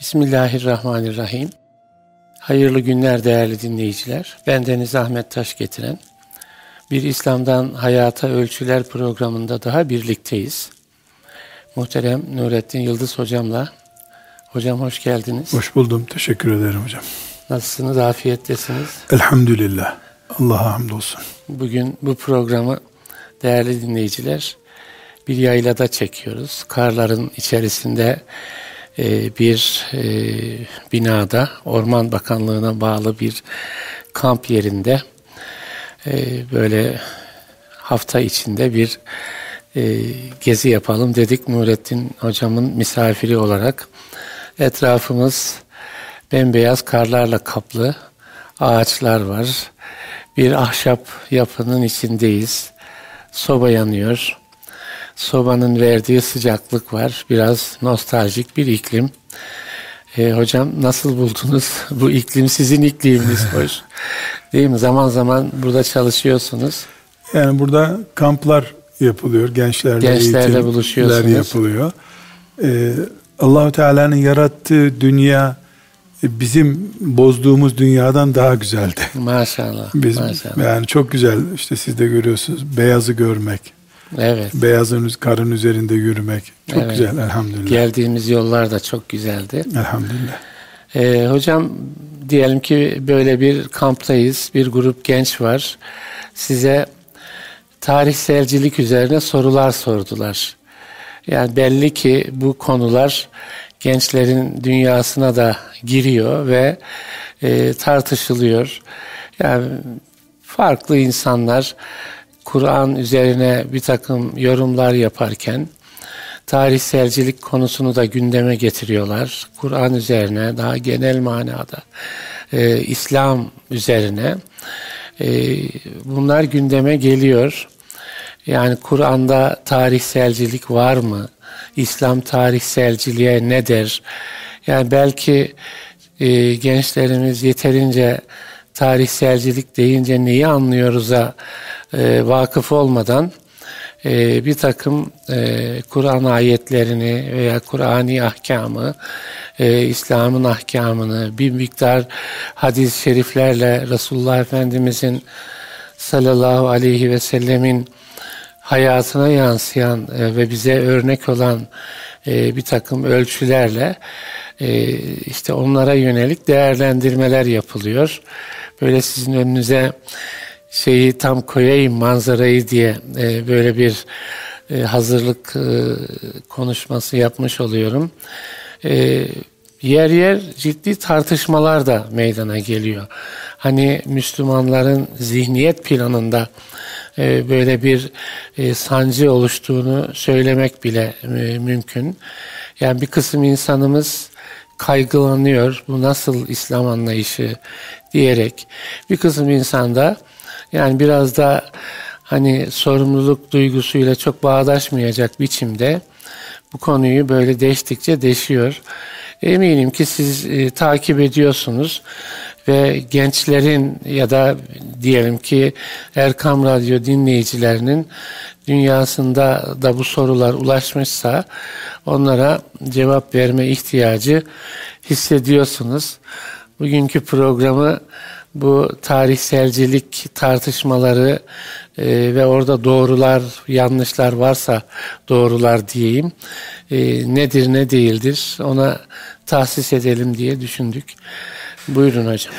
Bismillahirrahmanirrahim. Hayırlı günler değerli dinleyiciler. Ben Deniz Ahmet Taş getiren bir İslam'dan Hayata Ölçüler programında daha birlikteyiz. Muhterem Nurettin Yıldız hocamla. Hocam hoş geldiniz. Hoş buldum. Teşekkür ederim hocam. Nasılsınız? Afiyettesiniz. Elhamdülillah. Allah'a hamdolsun. Bugün bu programı değerli dinleyiciler bir yaylada çekiyoruz. Karların içerisinde e, bir e, binada Orman Bakanlığı'na bağlı bir kamp yerinde e, böyle hafta içinde bir gezi yapalım dedik Nurettin hocamın misafiri olarak. Etrafımız bembeyaz karlarla kaplı ağaçlar var. Bir ahşap yapının içindeyiz. Soba yanıyor sobanın verdiği sıcaklık var. Biraz nostaljik bir iklim. E, hocam nasıl buldunuz? Bu iklim sizin ikliminiz hoş. Değil mi? Zaman zaman burada çalışıyorsunuz. Yani burada kamplar yapılıyor. Gençlerle, Gençlerle buluşuyorsunuz. yapılıyor. Ee, Allahu Teala'nın yarattığı dünya e, bizim bozduğumuz dünyadan daha güzeldi. Maşallah. Biz, maşallah. Yani çok güzel işte siz de görüyorsunuz beyazı görmek, Evet. Beyazın karın üzerinde yürümek. Çok evet. güzel elhamdülillah. Geldiğimiz yollar da çok güzeldi. Elhamdülillah. Ee, hocam diyelim ki böyle bir kamptayız. Bir grup genç var. Size tarihselcilik üzerine sorular sordular. Yani belli ki bu konular gençlerin dünyasına da giriyor ve e, tartışılıyor. Yani farklı insanlar Kur'an üzerine bir takım yorumlar yaparken tarihselcilik konusunu da gündeme getiriyorlar. Kur'an üzerine daha genel manada e, İslam üzerine e, bunlar gündeme geliyor. Yani Kur'an'da tarihselcilik var mı? İslam tarihselciliğe ne der? Yani belki e, gençlerimiz yeterince tarihselcilik deyince neyi anlıyoruz'a e, vakıf olmadan e, bir takım e, Kur'an ayetlerini veya Kur'ani ahkamı, e, İslam'ın ahkamını bir miktar hadis-i şeriflerle Resulullah Efendimizin sallallahu aleyhi ve sellemin hayatına yansıyan e, ve bize örnek olan e, bir takım ölçülerle e, işte onlara yönelik değerlendirmeler yapılıyor. Böyle sizin önünüze şeyi tam koyayım manzarayı diye e, böyle bir e, hazırlık e, konuşması yapmış oluyorum. E, yer yer ciddi tartışmalar da meydana geliyor. Hani Müslümanların zihniyet planında e, böyle bir e, sancı oluştuğunu söylemek bile e, mümkün. Yani bir kısım insanımız kaygılanıyor. Bu nasıl İslam anlayışı diyerek bir kısım insanda yani biraz da hani sorumluluk duygusuyla çok bağdaşmayacak biçimde bu konuyu böyle deştikçe deşiyor. Eminim ki siz e, takip ediyorsunuz ve gençlerin ya da diyelim ki Erkam Radyo dinleyicilerinin dünyasında da bu sorular ulaşmışsa onlara cevap verme ihtiyacı hissediyorsunuz. Bugünkü programı bu tarihselcilik tartışmaları e, ve orada doğrular, yanlışlar varsa doğrular diyeyim. E, nedir, ne değildir ona tahsis edelim diye düşündük. Buyurun hocam.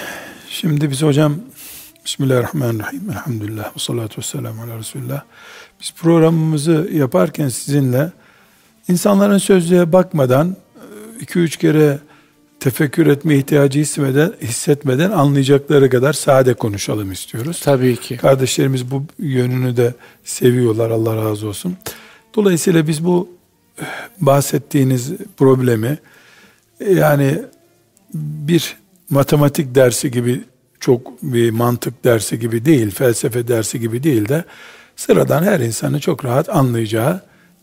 Şimdi biz hocam Bismillahirrahmanirrahim. Elhamdülillah. Ve salatu ve selamu ala Resulullah. Biz programımızı yaparken sizinle insanların sözlüğe bakmadan iki üç kere tefekkür etme ihtiyacı hissetmeden, hissetmeden anlayacakları kadar sade konuşalım istiyoruz. Tabii ki. Kardeşlerimiz bu yönünü de seviyorlar Allah razı olsun. Dolayısıyla biz bu bahsettiğiniz problemi yani bir matematik dersi gibi çok bir mantık dersi gibi değil, felsefe dersi gibi değil de sıradan her insanı çok rahat anlayacağı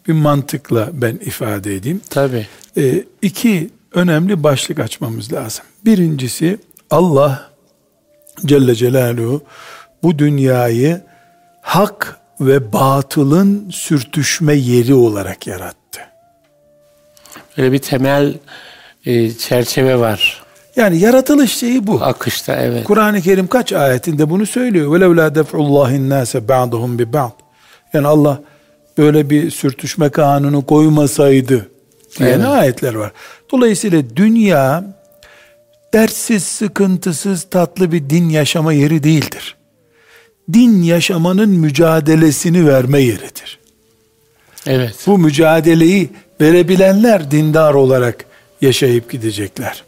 bir mantıkla ben ifade edeyim. Tabii. Ee, iki önemli başlık açmamız lazım. Birincisi Allah Celle Celaluhu bu dünyayı hak ve batılın sürtüşme yeri olarak yarattı. Böyle bir temel e, çerçeve var. Yani yaratılış şeyi bu. Akışta evet. Kur'an-ı Kerim kaç ayetinde bunu söylüyor. Velev la def'ullahin nase ba'duhum bi ba'd. Yani Allah böyle bir sürtüşme kanunu koymasaydı diye evet. ayetler var. Dolayısıyla dünya dertsiz, sıkıntısız, tatlı bir din yaşama yeri değildir. Din yaşamanın mücadelesini verme yeridir. Evet. Bu mücadeleyi verebilenler dindar olarak yaşayıp gidecekler.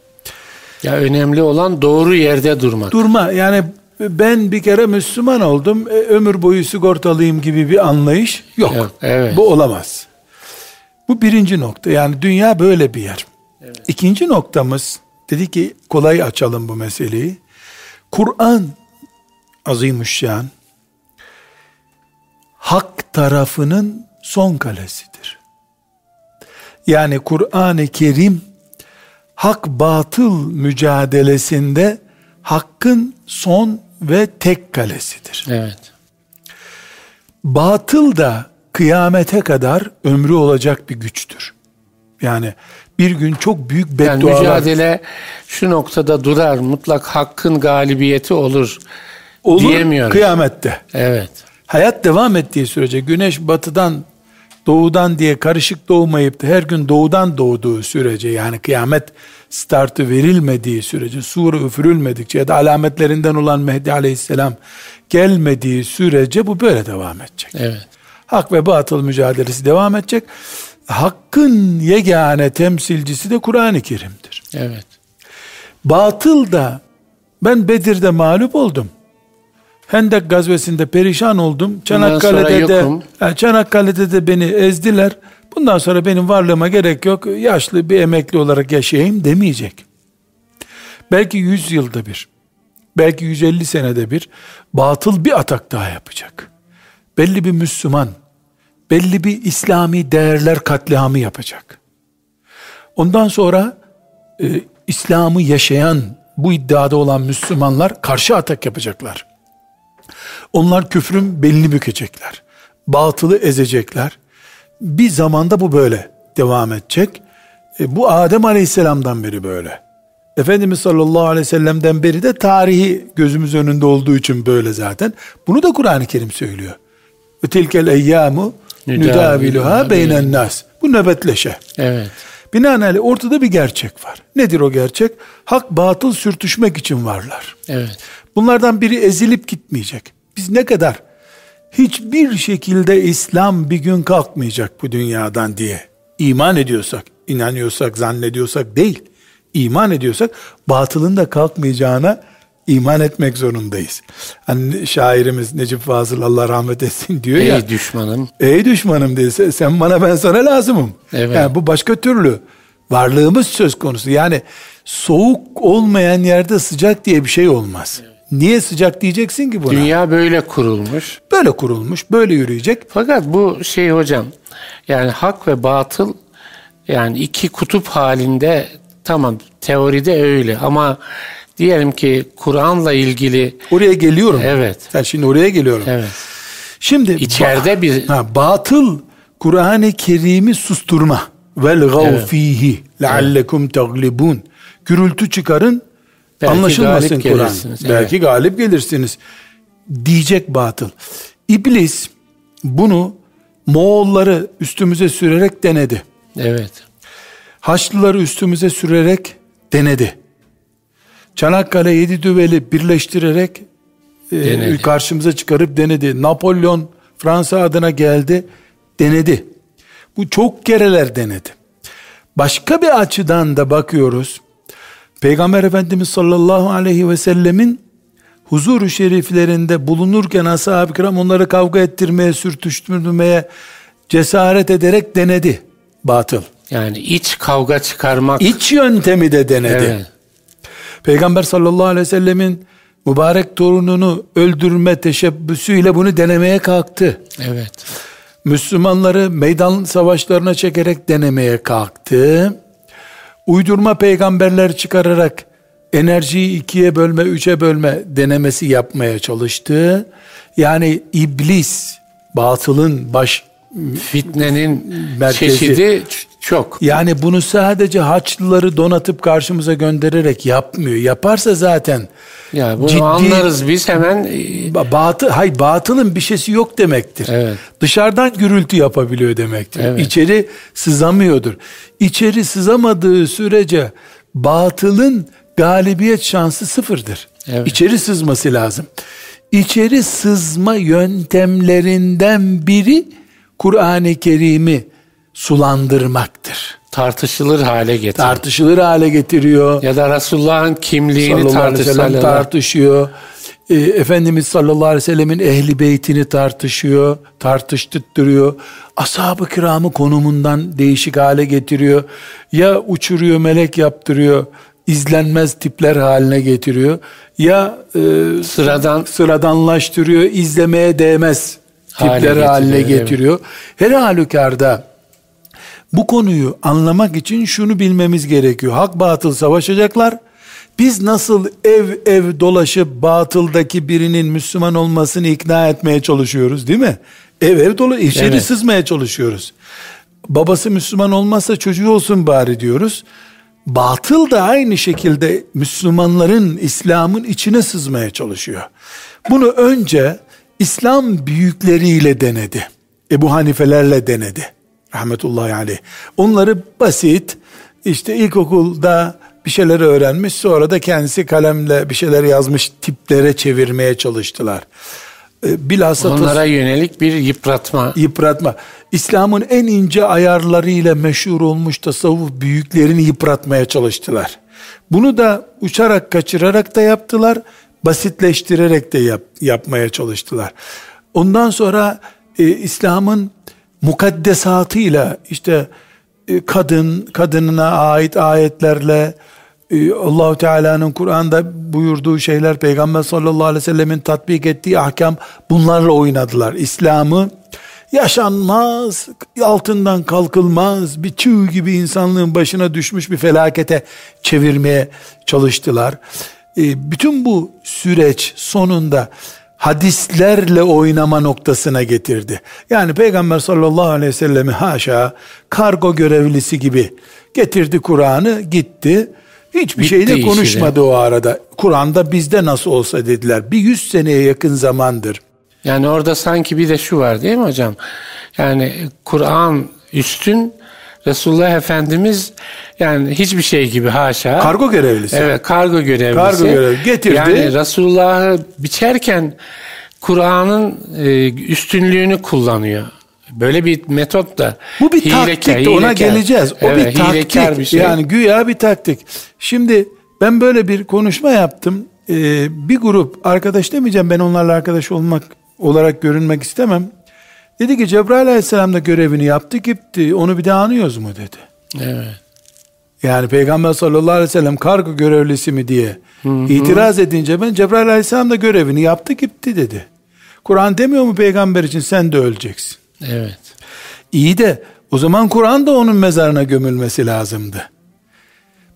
Ya önemli olan doğru yerde durmak. Durma yani ben bir kere Müslüman oldum e, ömür boyu sigortalıyım gibi bir anlayış yok. Evet, evet. Bu olamaz. Bu birinci nokta yani dünya böyle bir yer. Evet. İkinci noktamız dedi ki kolay açalım bu meseleyi. Kur'an azimüşşan hak tarafının son kalesidir. Yani Kur'an-ı Kerim hak batıl mücadelesinde hakkın son ve tek kalesidir. Evet. Batıl da kıyamete kadar ömrü olacak bir güçtür. Yani bir gün çok büyük beddualar... Yani mücadele şu noktada durar, mutlak hakkın galibiyeti olur, olur diyemiyoruz. kıyamette. Evet. Hayat devam ettiği sürece güneş batıdan doğudan diye karışık doğmayıp da her gün doğudan doğduğu sürece yani kıyamet startı verilmediği sürece sure üfürülmedikçe ya da alametlerinden olan Mehdi aleyhisselam gelmediği sürece bu böyle devam edecek. Evet. Hak ve batıl mücadelesi devam edecek. Hakkın yegane temsilcisi de Kur'an-ı Kerim'dir. Evet. Batıl da ben Bedir'de mağlup oldum. Hendek gazvesinde perişan oldum. Çanakkale'de de yani Çanakkale'de de beni ezdiler. Bundan sonra benim varlığıma gerek yok. Yaşlı bir emekli olarak yaşayayım demeyecek. Belki 100 yılda bir, belki 150 senede bir batıl bir atak daha yapacak. Belli bir Müslüman, belli bir İslami değerler katliamı yapacak. Ondan sonra e, İslam'ı yaşayan, bu iddiada olan Müslümanlar karşı atak yapacaklar. Onlar küfrün belini bükecekler. Batılı ezecekler. Bir zamanda bu böyle devam edecek. E, bu Adem Aleyhisselam'dan beri böyle. Efendimiz sallallahu aleyhi ve sellem'den beri de tarihi gözümüz önünde olduğu için böyle zaten. Bunu da Kur'an-ı Kerim söylüyor. Ve tilkel eyyamu nüdaviluha beynen nas. Bu nöbetleşe. Evet. Binaenaleyh ortada bir gerçek var. Nedir o gerçek? Hak batıl sürtüşmek için varlar. Evet. Bunlardan biri ezilip gitmeyecek. Biz ne kadar hiçbir şekilde İslam bir gün kalkmayacak bu dünyadan diye iman ediyorsak, inanıyorsak, zannediyorsak değil. İman ediyorsak batılın da kalkmayacağına iman etmek zorundayız. Hani şairimiz Necip Fazıl Allah rahmet etsin diyor ey ya. Ey düşmanım. Ey düşmanım diye sen bana ben sana lazımım. Evet. Yani bu başka türlü varlığımız söz konusu. Yani soğuk olmayan yerde sıcak diye bir şey olmaz. Evet. Niye sıcak diyeceksin ki buna? Dünya böyle kurulmuş. Böyle kurulmuş, böyle yürüyecek. Fakat bu şey hocam, yani hak ve batıl yani iki kutup halinde tamam teoride öyle ama diyelim ki Kur'an'la ilgili oraya geliyorum. Evet. Ha, şimdi oraya geliyorum. Evet. Şimdi içeride ba- bir ha, batıl Kur'an-ı Kerim'i susturma. Vel gav fihi leallekum taglibun. Gürültü çıkarın Belki Anlaşılmasın Kur'an. Evet. Belki galip gelirsiniz. Diyecek batıl. İblis bunu Moğolları üstümüze sürerek denedi. Evet. Haçlıları üstümüze sürerek denedi. Çanakkale yedi düveli birleştirerek e, karşımıza çıkarıp denedi. Napolyon Fransa adına geldi, denedi. Bu çok kereler denedi. Başka bir açıdan da bakıyoruz. Peygamber Efendimiz sallallahu aleyhi ve sellemin huzur şeriflerinde bulunurken ashab-ı kiram onları kavga ettirmeye, sürtüştürmeye cesaret ederek denedi batıl. Yani iç kavga çıkarmak. İç yöntemi de denedi. Evet. Peygamber sallallahu aleyhi ve sellemin mübarek torununu öldürme teşebbüsüyle bunu denemeye kalktı. Evet. Müslümanları meydan savaşlarına çekerek denemeye kalktı uydurma peygamberler çıkararak enerjiyi ikiye bölme, üçe bölme denemesi yapmaya çalıştı. Yani iblis, batılın baş fitnenin merkezi, çeşidi Çok. Yani bunu sadece Haçlıları donatıp karşımıza göndererek yapmıyor. Yaparsa zaten ya bunu ciddi, anlarız biz hemen. Batı, hay batılın bir şeysi yok demektir. Evet. Dışarıdan gürültü yapabiliyor demektir. Evet. İçeri sızamıyordur. İçeri sızamadığı sürece batılın galibiyet şansı sıfırdır. Evet. İçeri sızması lazım. İçeri sızma yöntemlerinden biri Kur'an-ı Kerim'i sulandırmaktır. Tartışılır hale getiriyor. Tartışılır hale getiriyor. Ya da Resulullah'ın kimliğini tartışıyor. tartışıyor. E, Efendimiz sallallahu aleyhi ve sellemin ehli beytini tartışıyor, tartıştırıyor. Ashab-ı kiramı konumundan değişik hale getiriyor. Ya uçuruyor, melek yaptırıyor, izlenmez tipler haline getiriyor. Ya e, sıradan sıradanlaştırıyor, izlemeye değmez tipler haline getiriyor. Evet. Her halükarda bu konuyu anlamak için şunu bilmemiz gerekiyor. Hak batıl savaşacaklar. Biz nasıl ev ev dolaşıp batıldaki birinin Müslüman olmasını ikna etmeye çalışıyoruz değil mi? Ev ev dolu içeri evet. sızmaya çalışıyoruz. Babası Müslüman olmazsa çocuğu olsun bari diyoruz. Batıl da aynı şekilde Müslümanların İslam'ın içine sızmaya çalışıyor. Bunu önce İslam büyükleriyle denedi. Ebu Hanifelerle denedi. Rahmetullahi aleyh. Onları basit işte ilkokulda bir şeyler öğrenmiş sonra da kendisi kalemle bir şeyler yazmış tiplere çevirmeye çalıştılar. Ee, bilhassa onlara yönelik bir yıpratma. Yıpratma. İslam'ın en ince ayarlarıyla meşhur olmuş tasavvuf büyüklerini yıpratmaya çalıştılar. Bunu da uçarak kaçırarak da yaptılar, basitleştirerek de yap, yapmaya çalıştılar. Ondan sonra e, İslam'ın mukaddesatıyla işte e, kadın kadınına ait ayetlerle e, Allahu Teala'nın Kur'an'da buyurduğu şeyler Peygamber sallallahu aleyhi ve sellemin tatbik ettiği ahkam bunlarla oynadılar. İslam'ı yaşanmaz, altından kalkılmaz, bir çığ gibi insanlığın başına düşmüş bir felakete çevirmeye çalıştılar. E, bütün bu süreç sonunda hadislerle oynama noktasına getirdi. Yani Peygamber sallallahu aleyhi ve sellemi haşa kargo görevlisi gibi getirdi Kur'an'ı gitti. Hiçbir Bitti şeyle konuşmadı işine. o arada. Kur'an'da bizde nasıl olsa dediler. Bir yüz seneye yakın zamandır. Yani orada sanki bir de şu var değil mi hocam? Yani Kur'an üstün Resulullah Efendimiz yani hiçbir şey gibi haşa. Kargo görevlisi. Evet kargo görevlisi. Kargo görevlisi getirdi. Yani Resulullah'ı biçerken Kur'an'ın e, üstünlüğünü kullanıyor. Böyle bir metot da Bu bir hilekar, taktik hilekar. ona geleceğiz. O evet, bir taktik. Bir şey. Yani güya bir taktik. Şimdi ben böyle bir konuşma yaptım. Ee, bir grup arkadaş demeyeceğim ben onlarla arkadaş olmak olarak görünmek istemem. Dedi ki Cebrail aleyhisselam da görevini yaptı gitti. Onu bir daha anıyoruz mu dedi. Evet. Yani Peygamber sallallahu aleyhi ve sellem kargo görevlisi mi diye hı hı. itiraz edince ben Cebrail aleyhisselam da görevini yaptı gitti dedi. Kur'an demiyor mu peygamber için sen de öleceksin. Evet. İyi de o zaman Kur'an da onun mezarına gömülmesi lazımdı.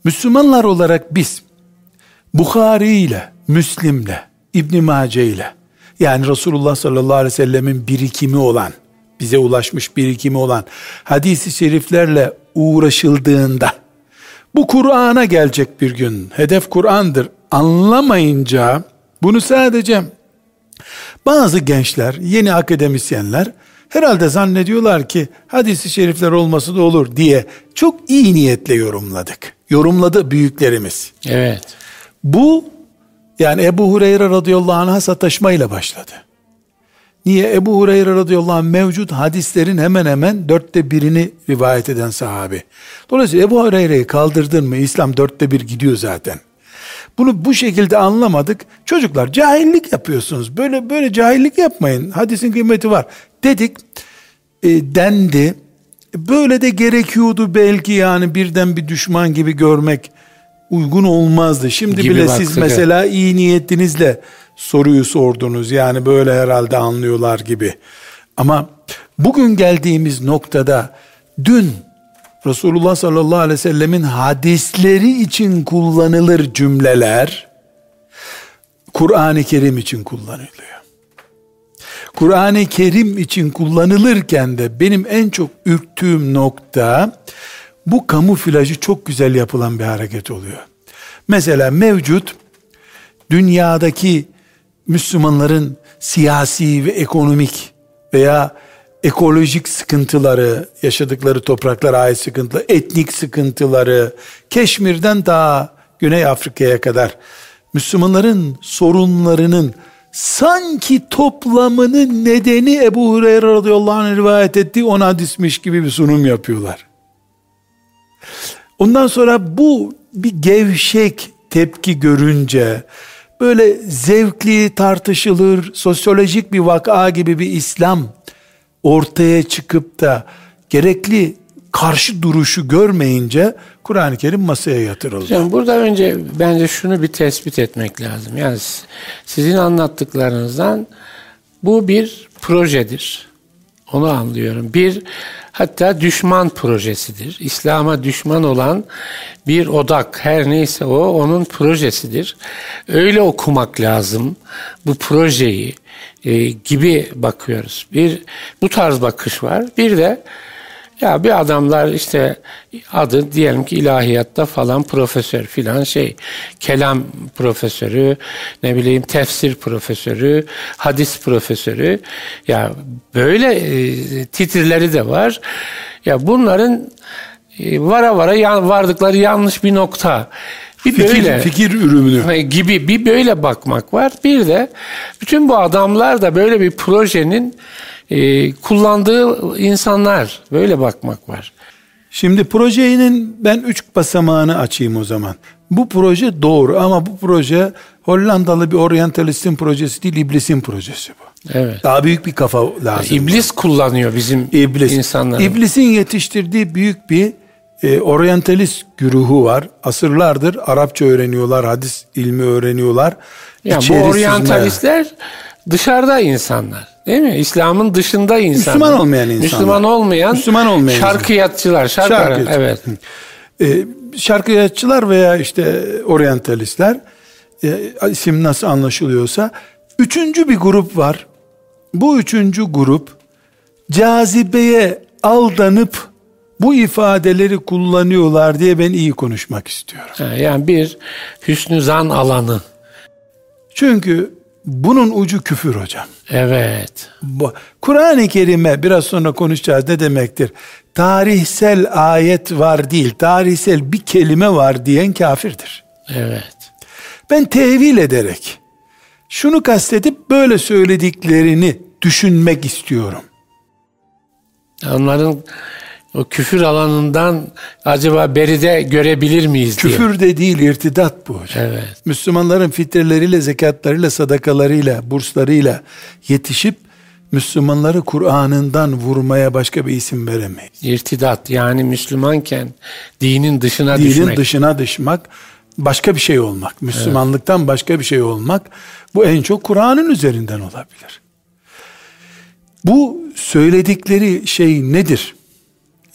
Müslümanlar olarak biz Bukhari ile, Müslim'le, İbn Mace ile yani Resulullah sallallahu aleyhi ve sellemin birikimi olan, bize ulaşmış birikimi olan hadisi şeriflerle uğraşıldığında bu Kur'an'a gelecek bir gün. Hedef Kur'an'dır. Anlamayınca bunu sadece bazı gençler, yeni akademisyenler herhalde zannediyorlar ki hadisi şerifler olması da olur diye çok iyi niyetle yorumladık. Yorumladı büyüklerimiz. Evet. Bu yani Ebu Hureyre radıyallahu anh'a sataşmayla başladı. Niye? Ebu Hureyre radıyallahu anh mevcut hadislerin hemen hemen dörtte birini rivayet eden sahabi. Dolayısıyla Ebu Hureyre'yi kaldırdın mı İslam dörtte bir gidiyor zaten. Bunu bu şekilde anlamadık. Çocuklar cahillik yapıyorsunuz. Böyle böyle cahillik yapmayın. Hadisin kıymeti var. Dedik. E, dendi. Böyle de gerekiyordu belki yani birden bir düşman gibi görmek uygun olmazdı. Şimdi gibi bile siz mesela iyi niyetinizle soruyu sordunuz. Yani böyle herhalde anlıyorlar gibi. Ama bugün geldiğimiz noktada dün Resulullah sallallahu aleyhi ve sellemin hadisleri için kullanılır cümleler Kur'an-ı Kerim için kullanılıyor. Kur'an-ı Kerim için kullanılırken de benim en çok ürktüğüm nokta bu kamuflajı çok güzel yapılan bir hareket oluyor. Mesela mevcut dünyadaki Müslümanların siyasi ve ekonomik veya ekolojik sıkıntıları, yaşadıkları topraklara ait sıkıntıları, etnik sıkıntıları, Keşmir'den daha Güney Afrika'ya kadar Müslümanların sorunlarının sanki toplamının nedeni Ebu Hureyre radıyallahu anh rivayet ettiği on hadismiş gibi bir sunum yapıyorlar. Ondan sonra bu bir gevşek tepki görünce böyle zevkli tartışılır sosyolojik bir vaka gibi bir İslam ortaya çıkıp da gerekli karşı duruşu görmeyince Kur'an-ı Kerim masaya yatırıldı. Hocam burada önce bence şunu bir tespit etmek lazım. Yani sizin anlattıklarınızdan bu bir projedir. Onu anlıyorum. Bir hatta düşman projesidir. İslam'a düşman olan bir odak her neyse o onun projesidir. Öyle okumak lazım bu projeyi e, gibi bakıyoruz. Bir bu tarz bakış var. Bir de ya bir adamlar işte adı diyelim ki ilahiyatta falan profesör filan şey kelam profesörü ne bileyim tefsir profesörü hadis profesörü ya böyle e, titirleri de var. Ya bunların e, vara vara yan, vardıkları yanlış bir nokta. Bir fikir, böyle fikir ürünü gibi bir böyle bakmak var. Bir de bütün bu adamlar da böyle bir projenin e, kullandığı insanlar böyle bakmak var. Şimdi projenin ben üç basamağını açayım o zaman. Bu proje doğru ama bu proje Hollandalı bir oryantalistin projesi değil, iblisin projesi bu. Evet. Daha büyük bir kafa lazım. İblis var. kullanıyor bizim İblis. insanları. İblisin yetiştirdiği büyük bir e, oryantalist güruhu var. Asırlardır Arapça öğreniyorlar, hadis ilmi öğreniyorlar. Ya bu oryantalistler dışarıda insanlar. Değil mi? İslam'ın dışında insan. Müslüman olmayan insanlar. Müslüman olmayan, Müslüman olmayan şarkıyatçılar. Şarkı, evet. Ee, şarkıyatçılar veya işte oryantalistler e, isim nasıl anlaşılıyorsa üçüncü bir grup var. Bu üçüncü grup cazibeye aldanıp bu ifadeleri kullanıyorlar diye ben iyi konuşmak istiyorum. yani bir hüsnü zan alanı. Çünkü bunun ucu küfür hocam. Evet. Kur'an-ı Kerim'e biraz sonra konuşacağız ne demektir? Tarihsel ayet var değil, tarihsel bir kelime var diyen kafirdir. Evet. Ben tevil ederek şunu kastedip böyle söylediklerini düşünmek istiyorum. Onların o küfür alanından acaba beride görebilir miyiz diye. Küfür de değil irtidat bu hocam. Evet. Müslümanların fitreleriyle, zekatlarıyla, sadakalarıyla, burslarıyla yetişip Müslümanları Kur'an'ından vurmaya başka bir isim veremeyiz. İrtidat yani Müslümanken dinin dışına dinin düşmek. Dinin dışına düşmek başka bir şey olmak. Müslümanlıktan evet. başka bir şey olmak. Bu en çok Kur'an'ın üzerinden olabilir. Bu söyledikleri şey nedir?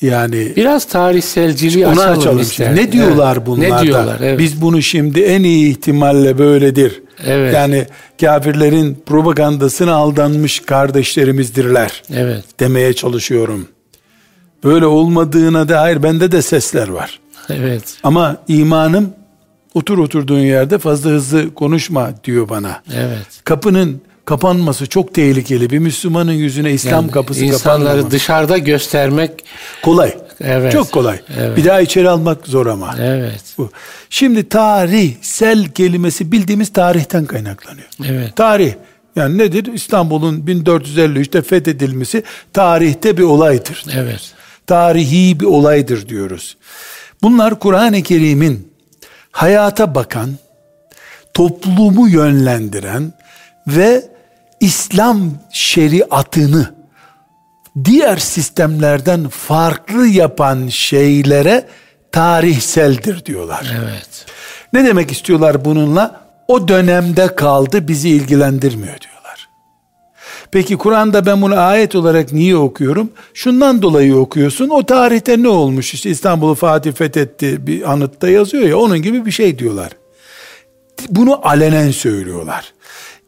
Yani biraz tarihselciliği onu açalım, açalım ister. Ne diyorlar evet. bunlar ne diyorlar, evet. Biz bunu şimdi en iyi ihtimalle böyledir. Evet. Yani kafirlerin propagandasına aldanmış kardeşlerimizdirler. Evet. Demeye çalışıyorum. Böyle olmadığına dair bende de sesler var. Evet. Ama imanım otur oturduğun yerde fazla hızlı konuşma diyor bana. Evet. Kapının kapanması çok tehlikeli. Bir Müslümanın yüzüne İslam yani kapısı insanları kapanmaması. dışarıda göstermek kolay. Evet. Çok kolay. Evet. Bir daha içeri almak zor ama. Evet. Bu. Şimdi tarihsel kelimesi bildiğimiz tarihten kaynaklanıyor. Evet. Tarih yani nedir? İstanbul'un 1453'te fethedilmesi tarihte bir olaydır. Evet. Tarihi bir olaydır diyoruz. Bunlar Kur'an-ı Kerim'in hayata bakan, toplumu yönlendiren ve İslam şeriatını diğer sistemlerden farklı yapan şeylere tarihseldir diyorlar. Evet. Ne demek istiyorlar bununla? O dönemde kaldı bizi ilgilendirmiyor diyorlar. Peki Kur'an'da ben bunu ayet olarak niye okuyorum? Şundan dolayı okuyorsun. O tarihte ne olmuş? İşte İstanbul'u Fatih fethetti bir anıtta yazıyor ya onun gibi bir şey diyorlar. Bunu alenen söylüyorlar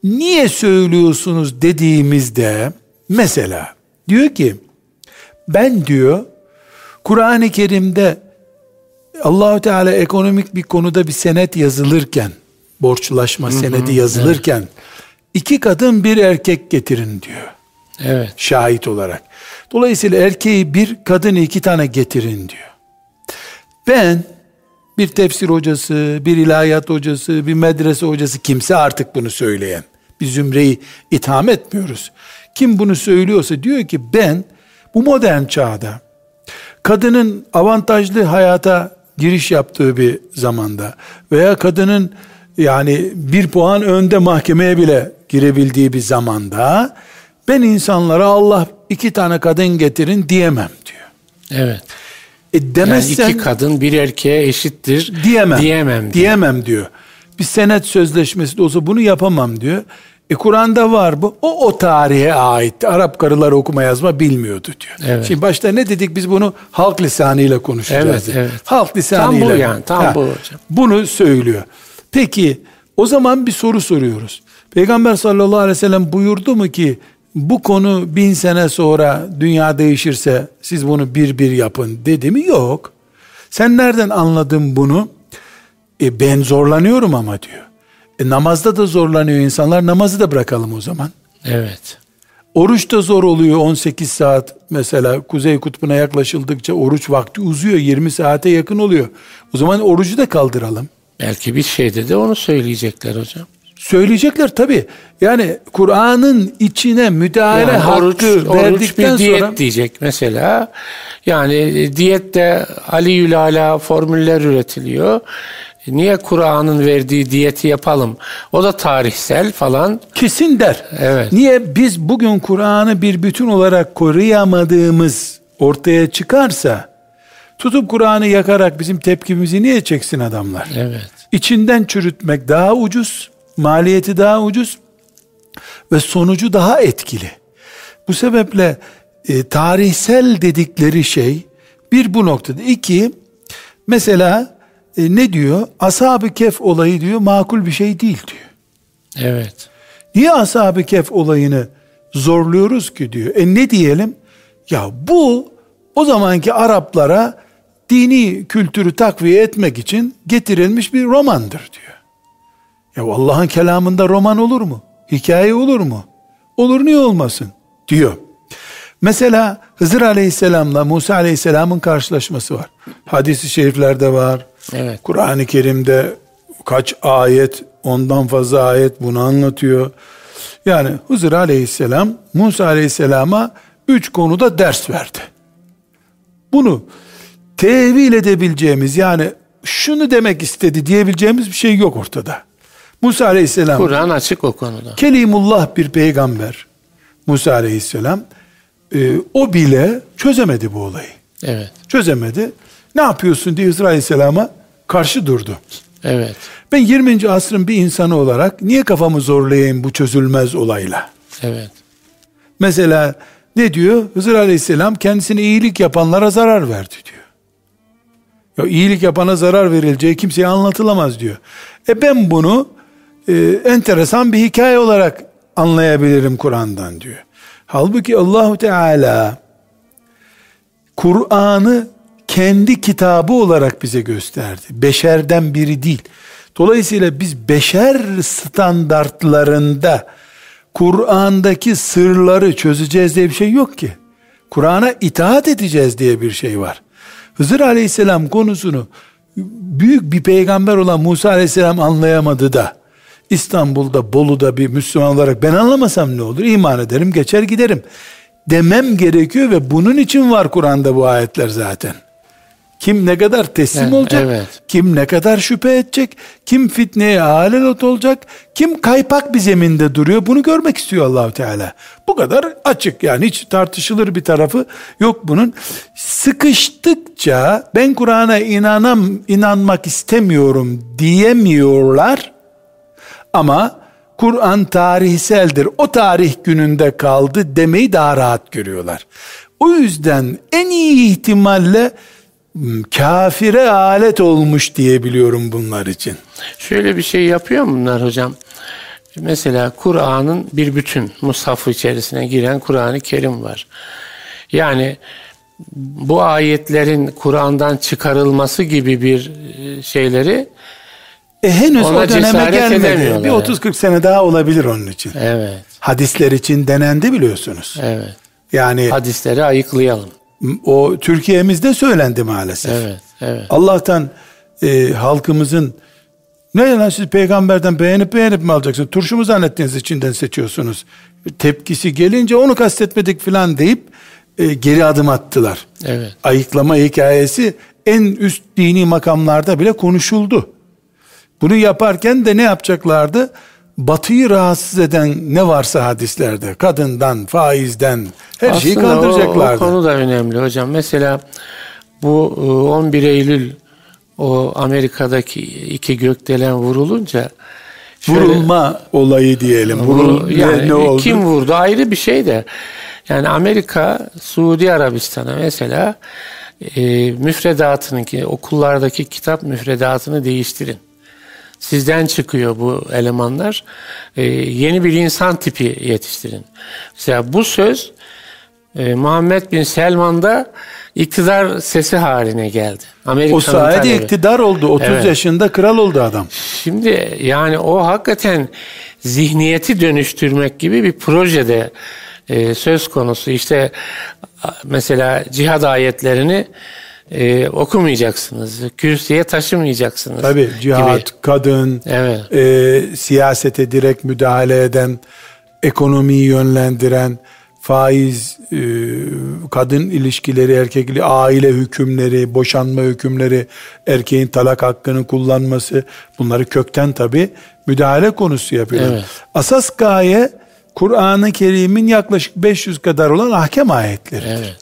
niye söylüyorsunuz dediğimizde mesela diyor ki ben diyor Kur'an-ı Kerim'de Allahu Teala ekonomik bir konuda bir senet yazılırken, borçlaşma senedi yazılırken evet. iki kadın bir erkek getirin diyor. Evet. Şahit olarak. Dolayısıyla erkeği bir kadın iki tane getirin diyor. Ben bir tefsir hocası, bir ilahiyat hocası, bir medrese hocası kimse artık bunu söyleyen. Bir zümreyi itham etmiyoruz. Kim bunu söylüyorsa diyor ki ben bu modern çağda kadının avantajlı hayata giriş yaptığı bir zamanda veya kadının yani bir puan önde mahkemeye bile girebildiği bir zamanda ben insanlara Allah iki tane kadın getirin diyemem diyor. Evet. E demezsen, yani iki kadın bir erkeğe eşittir diyemem. Diyemem diyor. Diyemem diyor. Bir senet sözleşmesi de olsa bunu yapamam diyor. E Kur'an'da var bu. O o tarihe ait. Arap karılar okuma yazma bilmiyordu diyor. Evet. Şimdi başta ne dedik biz bunu halk lisanıyla konuşacağız. Evet, evet. Halk lisanıyla. Tam bu yani. Tam ha, bu hocam. Bunu söylüyor. Peki o zaman bir soru soruyoruz. Peygamber sallallahu aleyhi ve sellem buyurdu mu ki bu konu bin sene sonra dünya değişirse siz bunu bir bir yapın dedi mi? Yok. Sen nereden anladın bunu? E ben zorlanıyorum ama diyor. E namazda da zorlanıyor insanlar. Namazı da bırakalım o zaman. Evet. Oruç da zor oluyor 18 saat mesela kuzey kutbuna yaklaşıldıkça oruç vakti uzuyor 20 saate yakın oluyor. O zaman orucu da kaldıralım. Belki bir şeyde de onu söyleyecekler hocam. Söyleyecekler tabi. Yani Kur'an'ın içine müdahale yani hakkı oruç, verdikten oruç bir diyet sonra... diyecek mesela. Yani diyette Ali Yülala formüller üretiliyor. Niye Kur'an'ın verdiği diyeti yapalım? O da tarihsel falan. Kesin der. Evet. Niye biz bugün Kur'an'ı bir bütün olarak koruyamadığımız ortaya çıkarsa tutup Kur'an'ı yakarak bizim tepkimizi niye çeksin adamlar? Evet. İçinden çürütmek daha ucuz, maliyeti daha ucuz ve sonucu daha etkili. Bu sebeple e, tarihsel dedikleri şey bir bu noktada. iki mesela e, ne diyor? Ashab-ı Kef olayı diyor makul bir şey değil diyor. Evet. Niye Ashab-ı Kef olayını zorluyoruz ki diyor. E ne diyelim? Ya bu o zamanki Araplara dini kültürü takviye etmek için getirilmiş bir romandır diyor. Ya Allah'ın kelamında roman olur mu? Hikaye olur mu? Olur niye olmasın? diyor. Mesela Hızır Aleyhisselam'la Musa Aleyhisselam'ın karşılaşması var. Hadis-i şeriflerde var. Evet. Kur'an-ı Kerim'de kaç ayet, ondan fazla ayet bunu anlatıyor. Yani Hızır Aleyhisselam Musa Aleyhisselam'a üç konuda ders verdi. Bunu tevil edebileceğimiz yani şunu demek istedi diyebileceğimiz bir şey yok ortada. Musa Aleyhisselam Kur'an açık o konuda. Kelimullah bir peygamber. Musa Aleyhisselam e, o bile çözemedi bu olayı. Evet. Çözemedi. Ne yapıyorsun diye Hızır Aleyhisselam'a karşı durdu. Evet. Ben 20. asrın bir insanı olarak niye kafamı zorlayayım bu çözülmez olayla? Evet. Mesela ne diyor? Hızır Aleyhisselam kendisine iyilik yapanlara zarar verdi diyor. Ya iyilik yapana zarar verileceği kimseye anlatılamaz diyor. E ben bunu e, enteresan bir hikaye olarak anlayabilirim Kur'an'dan diyor. Halbuki Allahu Teala Kur'an'ı kendi kitabı olarak bize gösterdi. Beşerden biri değil. Dolayısıyla biz beşer standartlarında Kur'an'daki sırları çözeceğiz diye bir şey yok ki. Kur'an'a itaat edeceğiz diye bir şey var. Hızır Aleyhisselam konusunu büyük bir peygamber olan Musa Aleyhisselam anlayamadı da İstanbul'da, Bolu'da bir Müslüman olarak ben anlamasam ne olur? İman ederim, geçer giderim. Demem gerekiyor ve bunun için var Kur'an'da bu ayetler zaten. Kim ne kadar teslim yani, olacak, evet. kim ne kadar şüphe edecek, kim fitneye alelot olacak, kim kaypak bir zeminde duruyor bunu görmek istiyor Allahu Teala. Bu kadar açık yani hiç tartışılır bir tarafı yok bunun. Sıkıştıkça ben Kur'an'a inanam inanmak istemiyorum diyemiyorlar. Ama Kur'an tarihseldir. O tarih gününde kaldı demeyi daha rahat görüyorlar. O yüzden en iyi ihtimalle kafire alet olmuş diyebiliyorum bunlar için. Şöyle bir şey yapıyor bunlar hocam? Mesela Kur'an'ın bir bütün mushafı içerisine giren Kur'an-ı Kerim var. Yani bu ayetlerin Kur'an'dan çıkarılması gibi bir e, şeyleri E henüz Ona o döneme gelmedi. Bir 30-40 sene daha olabilir onun için. evet Hadisler için denendi biliyorsunuz. evet Yani hadisleri ayıklayalım. O Türkiye'mizde söylendi maalesef. Evet evet. Allah'tan e, halkımızın ne lan siz peygamberden beğenip beğenip mi alacaksınız? Turşu mu zannettiğiniz içinden seçiyorsunuz? Tepkisi gelince onu kastetmedik falan deyip e, geri adım attılar. Evet. Ayıklama hikayesi en üst dini makamlarda bile konuşuldu. Bunu yaparken de ne yapacaklardı? Batıyı rahatsız eden ne varsa hadislerde, kadından, faizden her şeyi Aslında o- kaldıracaklardı. O, konu da önemli hocam. Mesela bu e, 11 Eylül o Amerika'daki iki gökdelen vurulunca şöyle- Vurulma olayı diyelim. Vurul, yani ne, oldu? kim vurdu ayrı bir şey de. Yani Amerika Suudi Arabistan'a mesela e, müfredatını ki okullardaki kitap müfredatını değiştirin. Sizden çıkıyor bu elemanlar. E, yeni bir insan tipi yetiştirin. Mesela bu söz e, Muhammed bin Selman'da iktidar sesi haline geldi. Amerika'nın O sayede talebi. iktidar oldu. 30 Evet. yaşında kral oldu adam. Şimdi yani o hakikaten zihniyeti dönüştürmek gibi bir projede e, söz konusu. İşte mesela cihad ayetlerini e, okumayacaksınız. Kürsüye taşımayacaksınız. Tabi cihat, gibi. kadın, Evet. e, siyasete direkt müdahale eden, ekonomiyi yönlendiren, faiz, e, kadın ilişkileri, erkek ili- aile hükümleri, boşanma hükümleri, erkeğin talak hakkını kullanması bunları kökten tabi müdahale konusu yapıyorlar. Evet. Asas gaye Kur'an-ı Kerim'in yaklaşık 500 kadar olan ahkam ayetleri. Evet.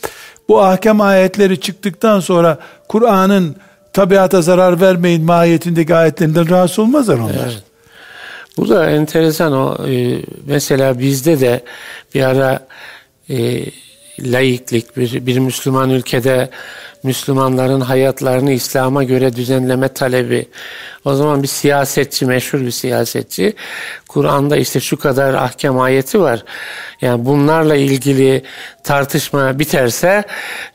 Bu ahkam ayetleri çıktıktan sonra Kur'an'ın tabiata zarar vermeyin mahiyetindeki ayetlerinden rahatsız olmazlar onlar. Evet. Bu da enteresan o e, mesela bizde de bir ara e, laiklik bir, bir Müslüman ülkede Müslümanların hayatlarını İslam'a göre düzenleme talebi. O zaman bir siyasetçi, meşhur bir siyasetçi Kur'an'da işte şu kadar ahkam ayeti var. Yani bunlarla ilgili tartışma biterse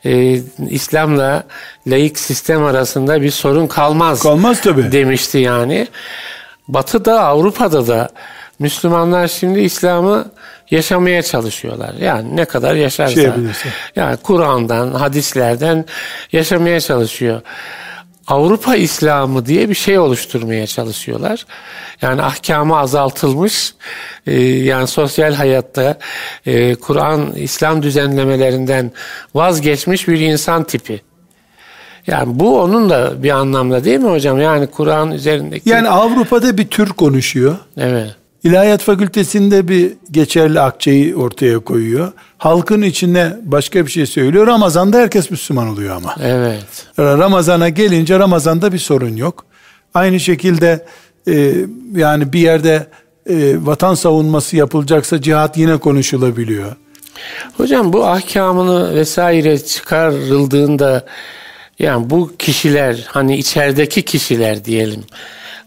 e, İslam'la laik sistem arasında bir sorun kalmaz. Kalmaz tabii. Demişti yani. Batı'da, Avrupa'da da Müslümanlar şimdi İslam'ı yaşamaya çalışıyorlar. Yani ne kadar yaşarsa. Şey yani Kur'an'dan, hadislerden yaşamaya çalışıyor. Avrupa İslamı diye bir şey oluşturmaya çalışıyorlar. Yani ahkamı azaltılmış, e, yani sosyal hayatta e, Kur'an, İslam düzenlemelerinden vazgeçmiş bir insan tipi. Yani bu onun da bir anlamda değil mi hocam? Yani Kur'an üzerindeki... Yani Avrupa'da bir tür konuşuyor. Evet. İlahiyat Fakültesinde bir geçerli akçeyi ortaya koyuyor. Halkın içine başka bir şey söylüyor. Ramazan'da herkes Müslüman oluyor ama. Evet. Ramazan'a gelince Ramazan'da bir sorun yok. Aynı şekilde e, yani bir yerde e, vatan savunması yapılacaksa cihat yine konuşulabiliyor. Hocam bu ahkamını vesaire çıkarıldığında yani bu kişiler hani içerideki kişiler diyelim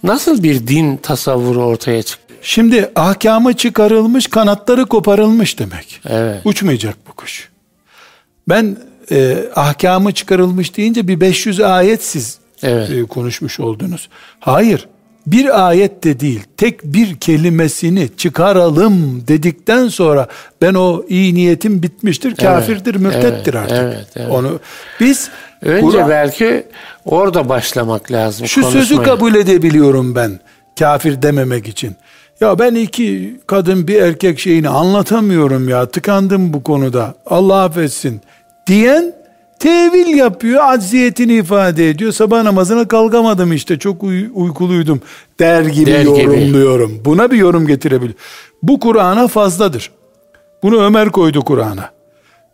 nasıl bir din tasavvuru ortaya çıktı? Şimdi ahkamı çıkarılmış kanatları koparılmış demek. Evet. Uçmayacak bu kuş. Ben e, ahkamı çıkarılmış deyince bir 500 ayet siz Evet. e, konuşmuş oldunuz. Hayır. Bir ayet de değil. Tek bir kelimesini çıkaralım dedikten sonra ben o iyi niyetim bitmiştir. Kafirdir, mürtettir evet, artık. evet, evet. Onu biz Önce Kur'an- belki orada başlamak lazım. şu sözü konuşmaya. kabul edebiliyorum ben kafir dememek için. Ya ben iki kadın bir erkek şeyini anlatamıyorum ya tıkandım bu konuda Allah affetsin diyen tevil yapıyor acziyetini ifade ediyor sabah namazına kalkamadım işte çok uy- uykuluydum der gibi Der gibi. yorumluyorum buna bir yorum getirebilir bu Kur'an'a fazladır bunu Ömer koydu Kur'an'a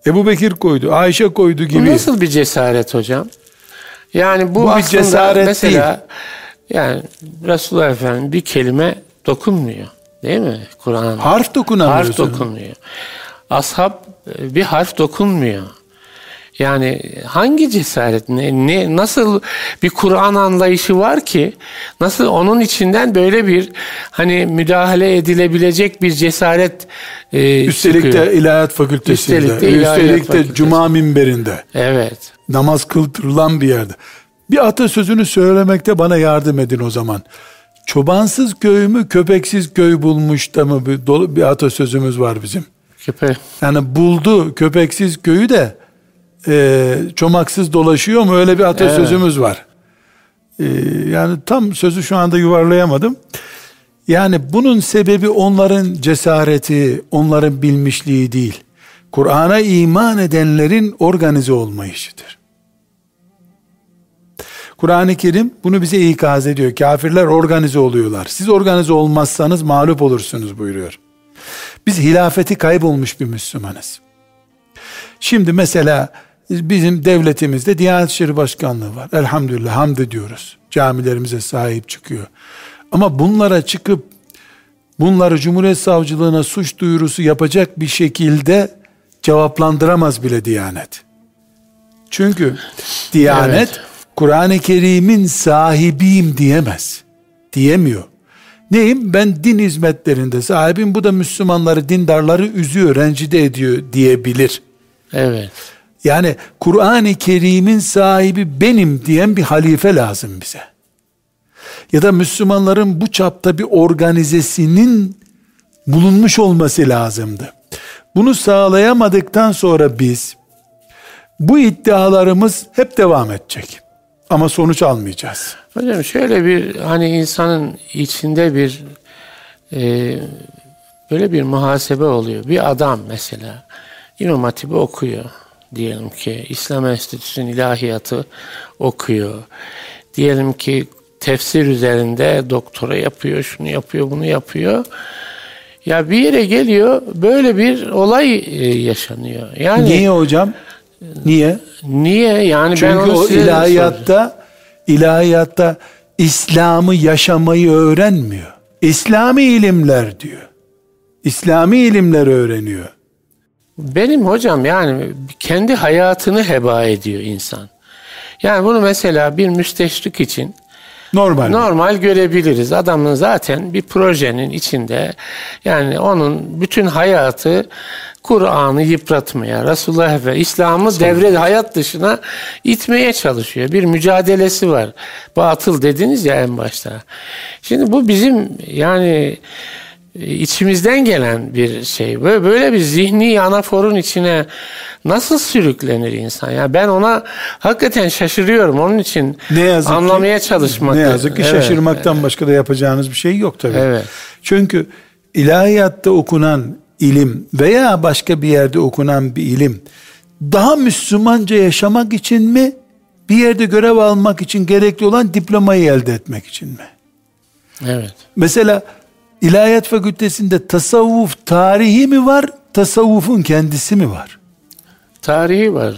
Ebu Bekir koydu Ayşe koydu Bu gibi nasıl bir cesaret hocam? Yani bu, Bu bir aslında cesaret mesela yani Resulullah Efendimiz bir kelime dokunmuyor. Değil mi? Kur'an. harf dokunamıyorsun Harf dokunmuyor. Ashab e, bir harf dokunmuyor. Yani hangi cesaret, ne, ne nasıl bir Kur'an anlayışı var ki, nasıl onun içinden böyle bir hani müdahale edilebilecek bir cesaret e, Üstelik çıkıyor. de ilahiyat fakültesinde, üstelik de, üstelik de cuma minberinde. Evet. Namaz kıltırılan bir yerde. Bir atasözünü söylemekte bana yardım edin o zaman. Çobansız köy mü köpeksiz köy bulmuş da mı bir, dolu, bir atasözümüz var bizim. Köpek. Yani buldu köpeksiz köyü de e, çomaksız dolaşıyor mu öyle bir atasözümüz evet. var. E, yani tam sözü şu anda yuvarlayamadım. Yani bunun sebebi onların cesareti, onların bilmişliği değil. Kur'an'a iman edenlerin organize olmayışıdır. Kur'an-ı Kerim bunu bize ikaz ediyor. Kafirler organize oluyorlar. Siz organize olmazsanız mağlup olursunuz buyuruyor. Biz hilafeti kaybolmuş bir Müslümanız. Şimdi mesela bizim devletimizde Diyanet İşleri Başkanlığı var. Elhamdülillah hamd ediyoruz. Camilerimize sahip çıkıyor. Ama bunlara çıkıp bunları Cumhuriyet Savcılığına suç duyurusu yapacak bir şekilde cevaplandıramaz bile Diyanet. Çünkü Diyanet evet. Kur'an-ı Kerim'in sahibiyim diyemez. Diyemiyor. Neyim? Ben din hizmetlerinde sahibim. Bu da Müslümanları, dindarları üzüyor, rencide ediyor diyebilir. Evet. Yani Kur'an-ı Kerim'in sahibi benim diyen bir halife lazım bize. Ya da Müslümanların bu çapta bir organizesinin bulunmuş olması lazımdı. Bunu sağlayamadıktan sonra biz bu iddialarımız hep devam edecek. Ama sonuç almayacağız. Hocam şöyle bir hani insanın içinde bir e, böyle bir muhasebe oluyor. Bir adam mesela İmam Hatip'i okuyor diyelim ki İslam Enstitüsü'nün ilahiyatı okuyor. Diyelim ki tefsir üzerinde doktora yapıyor, şunu yapıyor, bunu yapıyor. Ya bir yere geliyor böyle bir olay e, yaşanıyor. Yani Niye hocam? Niye? Niye? Yani Çünkü ben o ilahiyatta ilahiyatta İslam'ı yaşamayı öğrenmiyor. İslami ilimler diyor. İslami ilimler öğreniyor. Benim hocam yani kendi hayatını heba ediyor insan. Yani bunu mesela bir müsteşrik için normal normal görebiliriz. Adamın zaten bir projenin içinde yani onun bütün hayatı Kur'an'ı yıpratmaya, Resulullah ve İslam'ı devre hayat dışına itmeye çalışıyor. Bir mücadelesi var. Batıl dediniz ya en başta. Şimdi bu bizim yani içimizden gelen bir şey. Böyle, böyle bir zihni anaforun içine nasıl sürüklenir insan? Ya ben ona hakikaten şaşırıyorum. Onun için ne yazık anlamaya ki, çalışmak. Ne yazık ki evet. şaşırmaktan başka da yapacağınız bir şey yok tabii. Evet. Çünkü ilahiyatta okunan ilim veya başka bir yerde okunan bir ilim daha Müslümanca yaşamak için mi bir yerde görev almak için gerekli olan diplomayı elde etmek için mi? Evet. Mesela İlahiyat Fakültesinde tasavvuf tarihi mi var, tasavvufun kendisi mi var? Tarihi var.